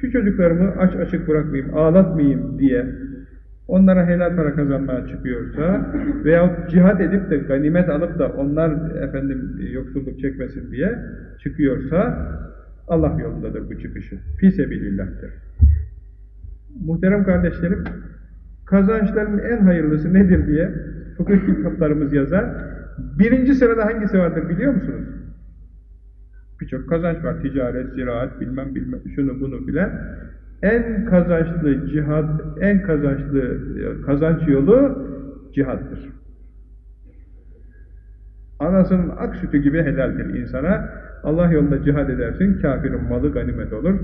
Şu çocuklarımı aç açık bırakmayayım, ağlatmayayım diye onlara helal para kazanmaya çıkıyorsa veyahut cihat edip de ganimet alıp da onlar efendim yoksulluk çekmesin diye çıkıyorsa Allah yolundadır bu çıkışı. Fisebilillah'tır. Muhterem kardeşlerim, kazançların en hayırlısı nedir diye fıkıh kitaplarımız yazar. Birinci sırada hangisi vardır biliyor musunuz? Birçok kazanç var. Ticaret, ziraat, bilmem bilmem, şunu bunu filan. En kazançlı cihad, en kazançlı kazanç yolu cihattır. Anasının ak sütü gibi helaldir insana. Allah yolunda cihad edersin, kafirin malı ganimet olur.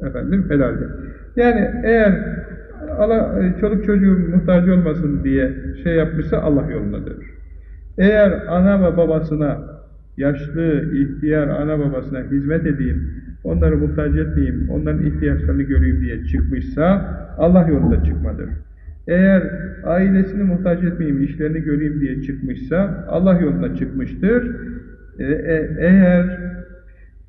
Efendim helaldir. Yani eğer Allah, çoluk çocuğu muhtaç olmasın diye şey yapmışsa Allah yolundadır. Eğer ana ve babasına, yaşlı, ihtiyar ana babasına hizmet edeyim, onları muhtaç etmeyeyim, onların ihtiyaçlarını göreyim diye çıkmışsa Allah yolunda çıkmadır. Eğer ailesini muhtaç etmeyeyim, işlerini göreyim diye çıkmışsa Allah yolunda çıkmıştır. E, e, eğer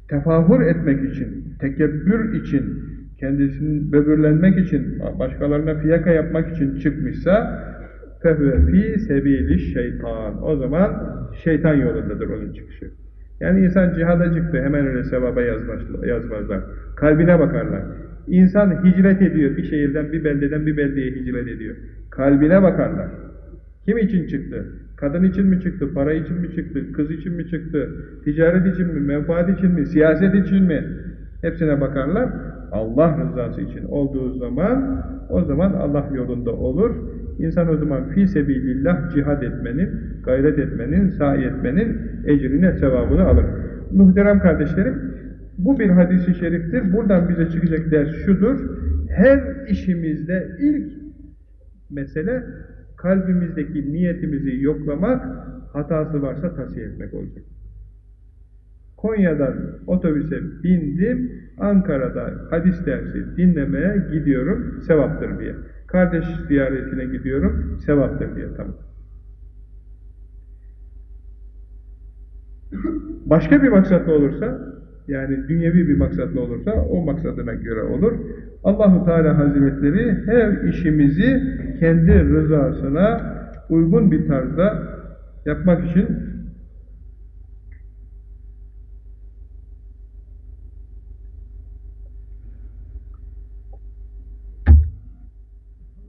tefahür etmek için, tekebbür için, kendisini böbürlenmek için, başkalarına fiyaka yapmak için çıkmışsa fehve fi sebili şeytan. O zaman şeytan yolundadır onun çıkışı. Yani insan cihada çıktı, hemen öyle sevaba yazmazlar. Kalbine bakarlar. İnsan hicret ediyor bir şehirden, bir beldeden bir beldeye hicret ediyor. Kalbine bakarlar. Kim için çıktı? Kadın için mi çıktı, para için mi çıktı, kız için mi çıktı, ticaret için mi, menfaat için mi, siyaset için mi? Hepsine bakarlar. Allah rızası için olduğu zaman, o zaman Allah yolunda olur. İnsan o zaman fi sebilillah cihad etmenin, gayret etmenin, sahi etmenin ecrine, sevabını alır. Muhterem kardeşlerim, bu bir hadisi şeriftir. Buradan bize çıkacak ders şudur. Her işimizde ilk mesele kalbimizdeki niyetimizi yoklamak, hatası varsa tavsiye etmek olacak. Konya'dan otobüse bindim, Ankara'da hadis dersi dinlemeye gidiyorum, sevaptır diye. Kardeş ziyaretine gidiyorum, sevaptır diye, tamam. Başka bir maksatlı olursa, yani dünyevi bir maksatlı olursa, o maksadına göre olur. Allahu Teala Hazretleri her işimizi kendi rızasına uygun bir tarzda yapmak için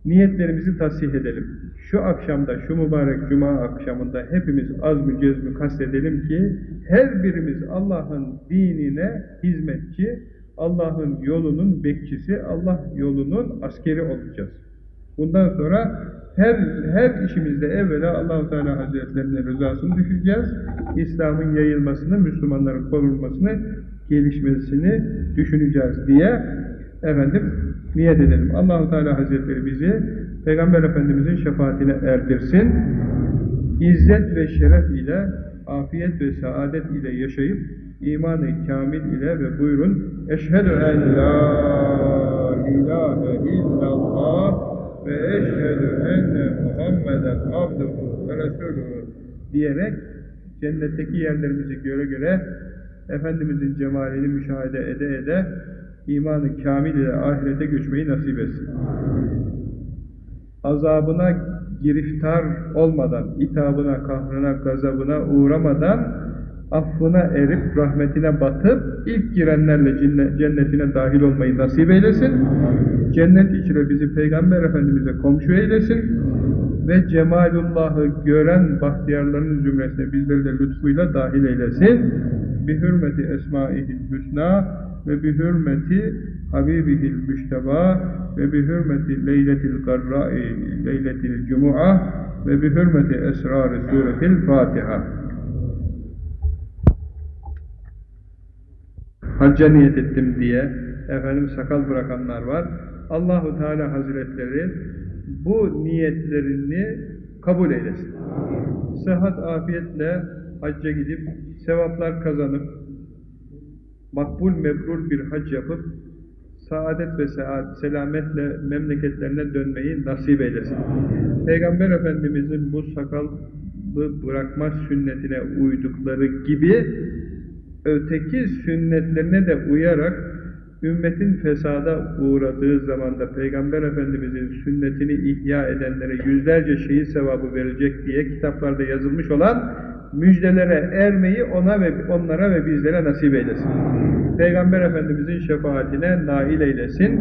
niyetlerimizi tasih edelim. Şu akşamda, şu mübarek cuma akşamında hepimiz az mı cezmi kastedelim ki her birimiz Allah'ın dinine hizmetçi, Allah'ın yolunun bekçisi, Allah yolunun askeri olacağız. Bundan sonra her her işimizde evvela Allahu Teala Hazretlerinin rızasını düşeceğiz. İslam'ın yayılmasını, Müslümanların korunmasını, gelişmesini düşüneceğiz diye efendim niyet edelim. Allahu Teala Hazretleri bizi Peygamber Efendimizin şefaatine erdirsin. İzzet ve şeref ile, afiyet ve saadet ile yaşayıp imanı kamil ile ve buyurun Eşhedü en la ilahe illallah ve eşhedü enne Muhammeden abduhu ve resuluhu diyerek cennetteki yerlerimizi göre göre Efendimizin cemalini müşahede ede ede imanı kamil ile ahirete göçmeyi nasip etsin. Azabına giriftar olmadan, itabına, kahrına, gazabına uğramadan, affına erip, rahmetine batıp, ilk girenlerle cennetine dahil olmayı nasip eylesin. Cennet içine bizi Peygamber Efendimiz'e komşu eylesin. Ve cemalullahı gören bahtiyarların zümresine bizleri de lütfuyla dahil eylesin. Bi hürmeti esmaihil hüsna ve bi hürmeti Habibihil müşteba ve bi hürmeti leyletil garra'i leyletil cumu'a ve bi hürmeti esrar-ı suretil Fatiha. Hacca niyet ettim diye efendim sakal bırakanlar var. Allahu Teala Hazretleri bu niyetlerini kabul eylesin. Sıhhat afiyetle hacca gidip sevaplar kazanıp makbul mebrur bir hac yapıp saadet ve saat, selametle memleketlerine dönmeyi nasip eylesin. Peygamber Efendimizin bu sakalı bırakma sünnetine uydukları gibi öteki sünnetlerine de uyarak ümmetin fesada uğradığı zamanda Peygamber Efendimizin sünnetini ihya edenlere yüzlerce şehit sevabı verecek diye kitaplarda yazılmış olan müjdelere ermeyi ona ve onlara ve bizlere nasip eylesin. Peygamber Efendimizin şefaatine nail eylesin.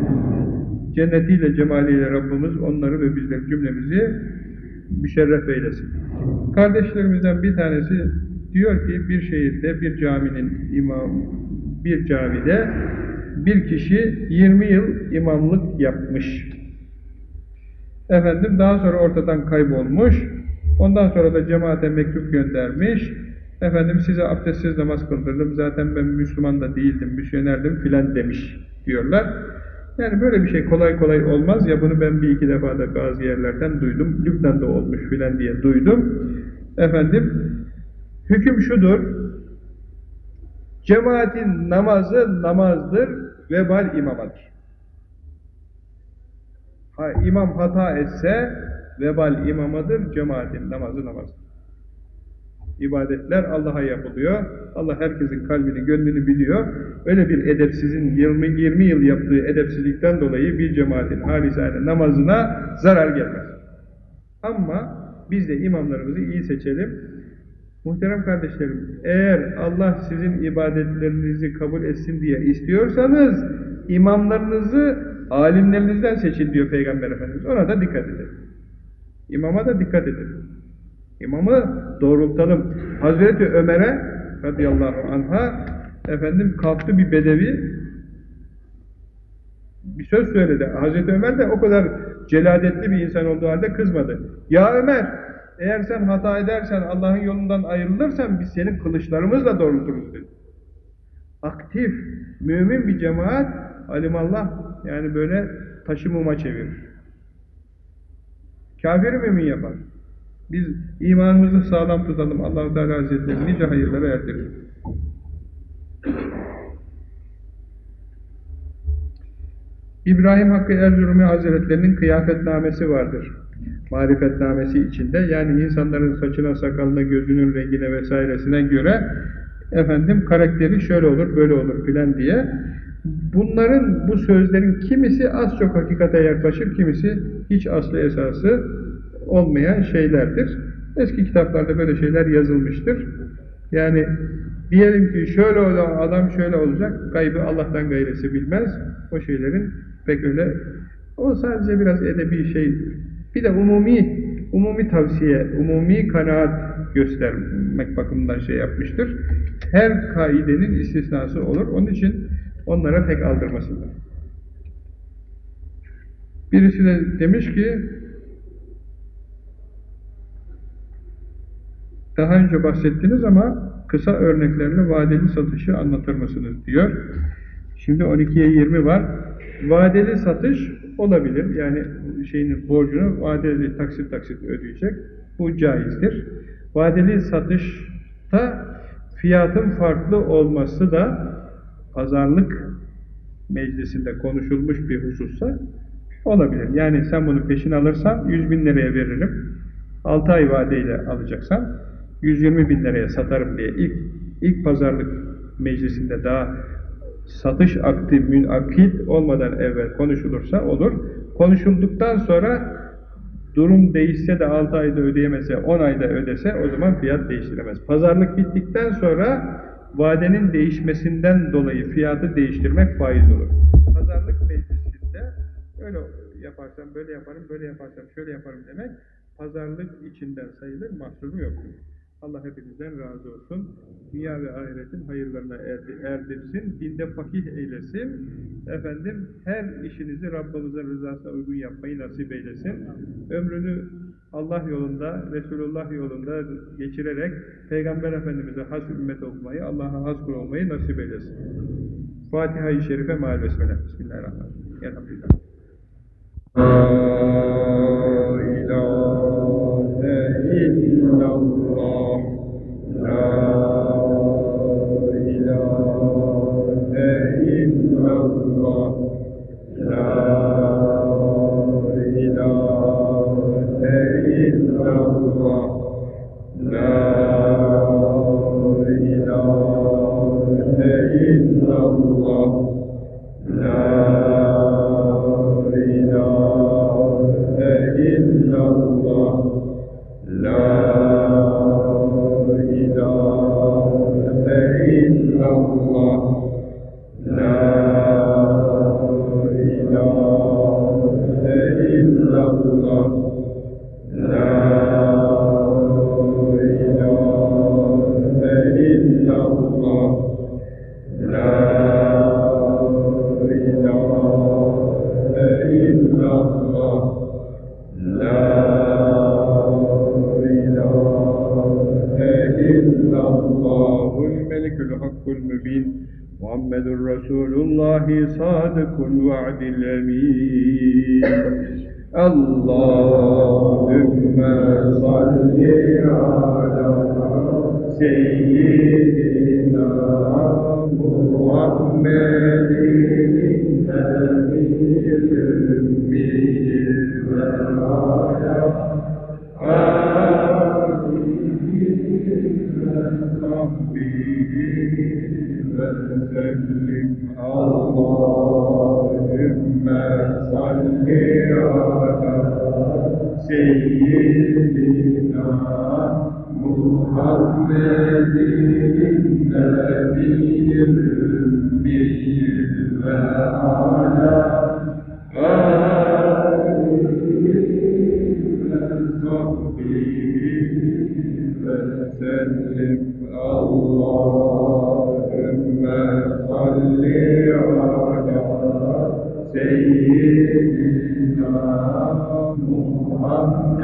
Cennetiyle, cemaliyle Rabbimiz onları ve bizleri cümlemizi müşerref eylesin. Kardeşlerimizden bir tanesi diyor ki bir şehirde bir caminin imam bir camide bir kişi 20 yıl imamlık yapmış. Efendim daha sonra ortadan kaybolmuş. Ondan sonra da cemaate mektup göndermiş. Efendim size abdestsiz namaz kıldırdım. Zaten ben Müslüman da değildim, misyonerdim filan demiş diyorlar. Yani böyle bir şey kolay kolay olmaz ya bunu ben bir iki defa da bazı yerlerden duydum. Lübnan'da olmuş filan diye duydum. Efendim hüküm şudur. Cemaatin namazı namazdır, vebal imamadır. Ha, imam hata etse vebal imamadır, cemaatin namazı namazdır. İbadetler Allah'a yapılıyor. Allah herkesin kalbini, gönlünü biliyor. Öyle bir edepsizin 20, 20 yıl yaptığı edepsizlikten dolayı bir cemaatin halisane namazına zarar gelmez. Ama biz de imamlarımızı iyi seçelim. Muhterem kardeşlerim, eğer Allah sizin ibadetlerinizi kabul etsin diye istiyorsanız, imamlarınızı alimlerinizden seçin diyor Peygamber Efendimiz. Ona da dikkat edin. İmama da dikkat edin. İmamı doğrultalım. Hazreti Ömer'e radıyallahu anha efendim kalktı bir bedevi bir söz söyledi. Hazreti Ömer de o kadar celadetli bir insan olduğu halde kızmadı. Ya Ömer eğer sen hata edersen Allah'ın yolundan ayrılırsan biz senin kılıçlarımızla doğrulturuz dedi. Aktif, mümin bir cemaat alimallah yani böyle taşı muma çevirir. Kafiri mümin yapar. Biz imanımızı sağlam tutalım. Allah-u Teala Hazretleri nice hayırlara erdirir. İbrahim Hakkı Erzurumi Hazretlerinin kıyafetnamesi vardır. Marifetnamesi içinde. Yani insanların saçına, sakalına, gözünün rengine vesairesine göre efendim karakteri şöyle olur, böyle olur filan diye bunların, bu sözlerin kimisi az çok hakikate yaklaşır, kimisi hiç aslı esası olmayan şeylerdir. Eski kitaplarda böyle şeyler yazılmıştır. Yani diyelim ki şöyle olan adam şöyle olacak, gaybı Allah'tan gayrisi bilmez. O şeylerin pek öyle, o sadece biraz edebi şey. Bir de umumi, umumi tavsiye, umumi kanaat göstermek bakımından şey yapmıştır. Her kaidenin istisnası olur. Onun için onlara pek aldırmasınlar. Birisi de demiş ki daha önce bahsettiniz ama kısa örneklerle vadeli satışı anlatır mısınız diyor. Şimdi 12'ye 20 var. Vadeli satış olabilir. Yani şeyin borcunu vadeli taksit taksit ödeyecek. Bu caizdir. Vadeli satışta fiyatın farklı olması da pazarlık meclisinde konuşulmuş bir husussa olabilir. Yani sen bunu peşin alırsan 100 bin liraya veririm. 6 ay vadeyle alacaksan 120 bin liraya satarım diye ilk, ilk pazarlık meclisinde daha satış akdi münakit olmadan evvel konuşulursa olur. Konuşulduktan sonra durum değişse de 6 ayda ödeyemese 10 ayda ödese o zaman fiyat değiştiremez. Pazarlık bittikten sonra vadenin değişmesinden dolayı fiyatı değiştirmek faiz olur. Pazarlık meclisinde öyle yaparsam böyle yaparım, böyle yaparsam şöyle yaparım demek pazarlık içinden sayılır, mahsuru yoktur. Allah hepinizden razı olsun. Dünya ve ahiretin hayırlarına erdirsin. Dinde fakih eylesin. Efendim her işinizi Rabbimizin rızasına uygun yapmayı nasip eylesin. Ömrünü Allah yolunda, Resulullah yolunda geçirerek Peygamber Efendimiz'e has ümmet olmayı, Allah'a has kul olmayı nasip eylesin. Fatiha-i Şerife maal besmele. Bismillahirrahmanirrahim. Elhamdülillah. La ilahe illallah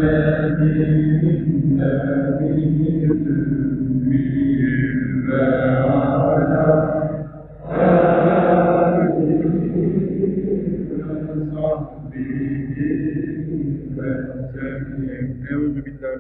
Muhammedin Nebiyyü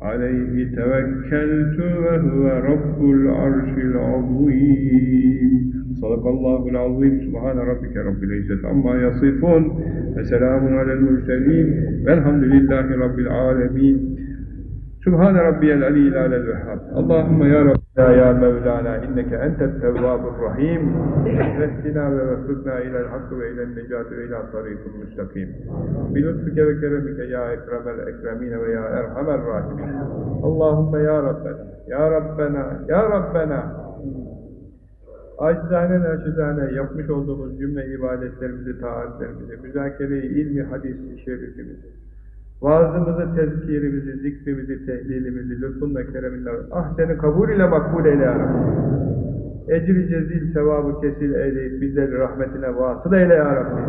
عليه توكلت وهو رب العرش العظيم صدق الله العظيم سبحان ربك رب العزة عما يصفون وسلام على المرسلين والحمد لله رب العالمين Subhan rabbiyal aliyil alel vehhab. Allahumme ya Rabbina ya Mevlana inneke entet tevvabur rahim. Vestina ve vefukna ilel hakkı ve ilel necatü ve ilel tarikun müstakim. Bilutfuke ve keremike ya ekremel ekremine ve ya erhamel rahimin. Allahumme ya Rabbena, ya Rabbena, ya Rabbena. Acizane naçizane yapmış olduğumuz cümle ibadetlerimizi, taatlerimizi, müzakere-i ilmi hadis-i şerifimizi, vaazımızı, tezkirimizi, zikrimizi, tehlilimizi, lütfunla, kereminle, ah seni kabul ile makbul eyle ya Rabbi. Ecri cezil, sevabı kesil eyleyip bizleri rahmetine vasıl eyle ya Rabbi.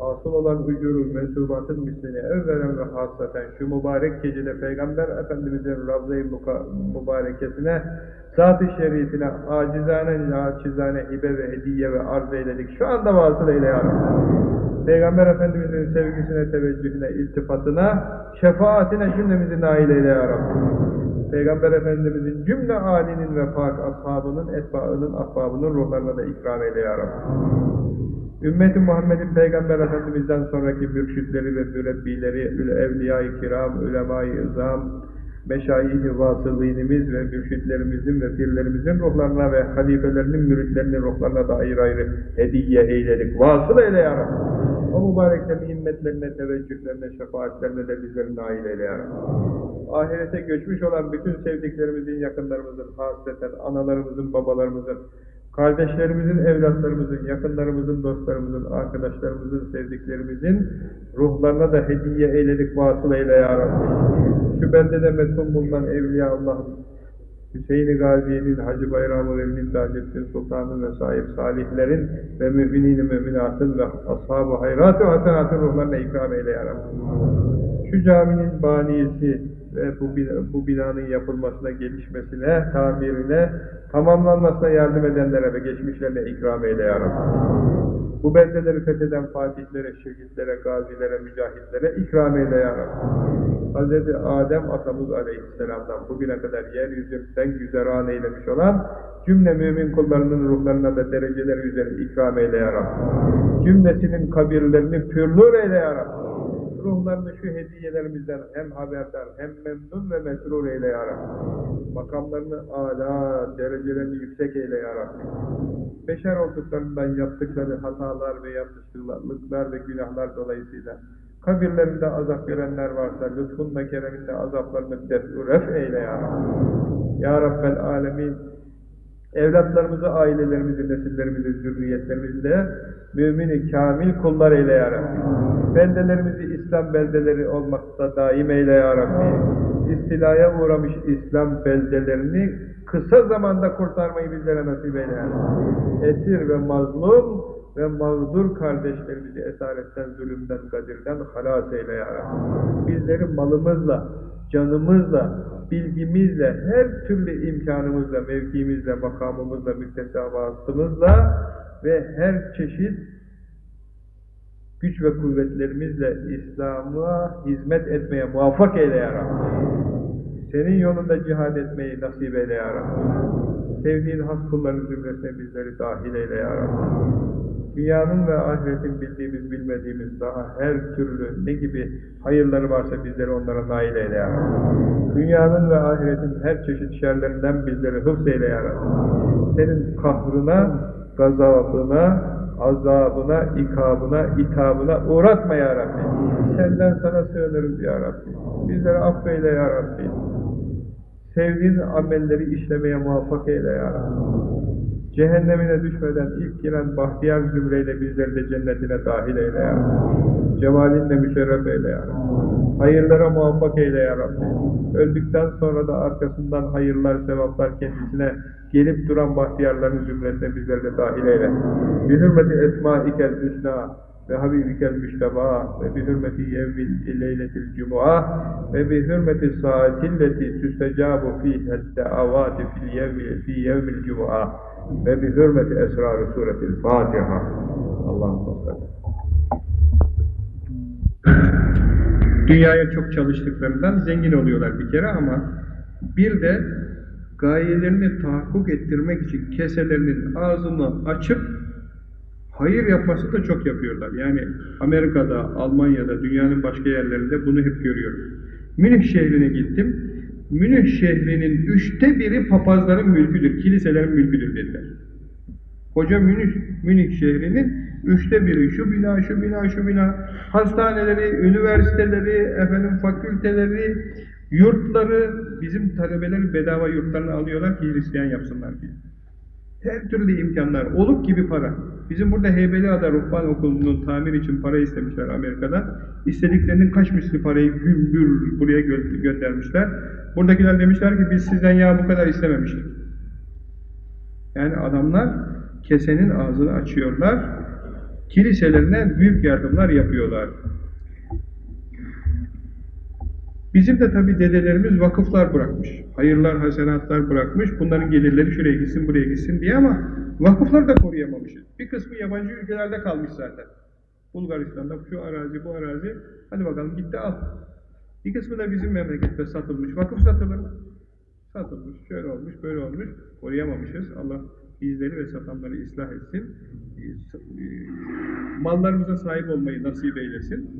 Asıl olan ücuru, mensubatın mislini evvelen ve hasaten şu mübarek gecede Peygamber Efendimizin Ravza-i Mübarekesine, Zat-ı Şerifine acizane, naçizane hibe ve hediye ve arz eyledik. Şu anda vasıl eyle ya Rabbi. Peygamber Efendimizin sevgisine, teveccühüne, iltifatına, şefaatine cümlemizi nail eyle ya Rabbi. Peygamber Efendimizin cümle âlinin ve pak ashabının, etbaının, ahbabının ruhlarına da ikram eyle ya Rabbi. Ümmeti Muhammed'in Peygamber Efendimiz'den sonraki mürşitleri ve mürebbileri, evliya-i kiram, ulema-i izam, meşayih-i vasılinimiz ve mürşitlerimizin ve pirlerimizin ruhlarına ve halifelerinin müritlerinin ruhlarına da ayrı ayrı hediye eyledik. Vasıl eyle ya Rabbi. O mübareklerin himmetlerine, teveccühlerine, şefaatlerine de bizleri nail eyle ya. Ahirete göçmüş olan bütün sevdiklerimizin, yakınlarımızın, hasreten analarımızın, babalarımızın, kardeşlerimizin, evlatlarımızın, yakınlarımızın, dostlarımızın, arkadaşlarımızın, sevdiklerimizin ruhlarına da hediye eyledik, vasıl eyle ya Rabbi. Şu beldede metfun bulunan Evliya Allah'ın, Hüseyin-i Gazi'nin, Hacı Bayram-ı Dalettin Sultan'ın ve sahip salihlerin ve müminin-i müminatın ve ashab-ı hayrat-ı hasenatın ruhlarına ikram eyle ya. Şu caminin banisi ve bu, bu binanın yapılmasına, gelişmesine, tamirine, tamamlanmasına yardım edenlere ve geçmişlerine ikram eyle ya. Bu beldeleri fetheden fatihlere, şehitlere, gazilere, mücahitlere ikram eyle ya. Hz. Adem atamız aleyhisselamdan bugüne kadar yeryüzünden güzeran eylemiş olan cümle mümin kullarının ruhlarına da dereceleri üzerine ikram eyle ya. Cümlesinin kabirlerini pürlür eyle ya ruhlarını şu hediyelerimizden hem haberdar hem memnun ve mesrur eyle ya. Makamlarını âlâ, derecelerini yüksek eyle ya Rabbi. Beşer olduklarından yaptıkları hatalar ve yanlışlıklar ve günahlar dolayısıyla kabirlerinde azap görenler varsa lütfunla kereminle azaplarını def'u eyle ya Rabbi. Ya Rabbel alemin evlatlarımızı, ailelerimizi, nesillerimizi, zürriyetlerimizi de mümin-i kamil kullar eyle ya Rabbi. Beldelerimizi İslam beldeleri olmakta daim eyle ya Rabbi. İstilaya uğramış İslam beldelerini kısa zamanda kurtarmayı bizlere nasip eyle ya Rabbi. Esir ve mazlum ve mağdur kardeşlerimizi esaretten, zulümden, gadirden halas eyle ya Rabbi. Bizleri malımızla, canımızla, bilgimizle, her türlü imkanımızla, mevkimizle, makamımızla, müktesebatımızla ve her çeşit güç ve kuvvetlerimizle İslam'a hizmet etmeye muvaffak eyle ya Rabbi. Senin yolunda cihad etmeyi nasip eyle ya Rabbi. Sevdiğin has kulların zümresine bizleri dahil eyle ya Rabbi. Dünyanın ve ahiretin bildiğimiz, bilmediğimiz daha her türlü ne gibi hayırları varsa bizleri onlara nail eyle ya Rabbi. Dünyanın ve ahiretin her çeşit şerlerinden bizleri hıfz eyle ya Rabbi. Senin kahrına, gazabına, azabına, ikabına, itabına uğratma ya Rabbi. Senden sana sığınırız ya Rabbi. Bizleri affeyle ya Rabbi. Sevdiğin amelleri işlemeye muvaffak eyle ya Rabbi. Cehennemine düşmeden ilk giren bahtiyar zümreyle bizleri de cennetine dahil eyle ya Rabbi. Cemalinle müşerref eyle ya Rabbi. Hayırlara muvaffak eyle ya Rabbi. Öldükten sonra da arkasından hayırlar, sevaplar kendisine gelip duran bahtiyarların zümresine bizleri de dahil eyle. Bir hürmeti esmaikel hüsna ve habibikel müşteba ve bi hürmeti yevmil leyletil cumu'a ve bi hürmeti saatilleti tüstecabu fihed davati fil yevmi fi yevmil cumu'a ve bi hürmeti esrarı suretil Fatiha. Allah'ım salli. Dünyaya çok çalıştıklarından zengin oluyorlar bir kere ama bir de gayelerini tahakkuk ettirmek için keselerinin ağzını açıp hayır yapması da çok yapıyorlar. Yani Amerika'da, Almanya'da, dünyanın başka yerlerinde bunu hep görüyoruz. Münih şehrine gittim. Münih şehrinin üçte biri papazların mülküdür, kiliselerin mülküdür dediler. Koca Münih, Münih şehrinin üçte biri şu bina, şu bina, şu bina, hastaneleri, üniversiteleri, efendim fakülteleri, yurtları, bizim talebeleri bedava yurtlarını alıyorlar ki Hristiyan yapsınlar diye. Her türlü imkanlar, oluk gibi para. Bizim burada Heybeliada Ruhban Okulu'nun tamir için para istemişler Amerika'da. İstediklerinin kaç misli parayı gümbür buraya gö göndermişler. Buradakiler demişler ki biz sizden ya bu kadar istememiştik. Yani adamlar kesenin ağzını açıyorlar, kiliselerine büyük yardımlar yapıyorlar. Bizim de tabi dedelerimiz vakıflar bırakmış. Hayırlar, hasenatlar bırakmış. Bunların gelirleri şuraya gitsin, buraya gitsin diye ama vakıfları da koruyamamışız. Bir kısmı yabancı ülkelerde kalmış zaten. Bulgaristan'da şu arazi, bu arazi. Hadi bakalım gitti al. Bir kısmı da bizim memlekette satılmış. Vakıf satılır. Satılmış. Şöyle olmuş, böyle olmuş. Koruyamamışız. Allah bizleri ve satanları ıslah etsin. Mallarımıza sahip olmayı nasip eylesin.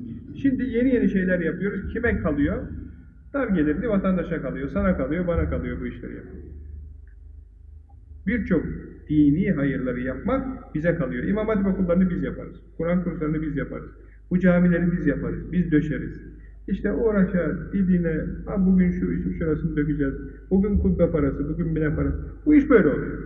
Şimdi yeni yeni şeyler yapıyoruz. Kime kalıyor? Dar gelirli vatandaşa kalıyor. Sana kalıyor, bana kalıyor bu işleri. Birçok dini hayırları yapmak bize kalıyor. İmam Hatip okullarını biz yaparız. Kur'an kurslarını biz yaparız. Bu camileri biz yaparız. Biz döşeriz. İşte uğraşa, didine, ha bugün şu işin şurasını dökeceğiz. Bugün kubbe parası, bugün bine parası. Bu iş böyle oluyor.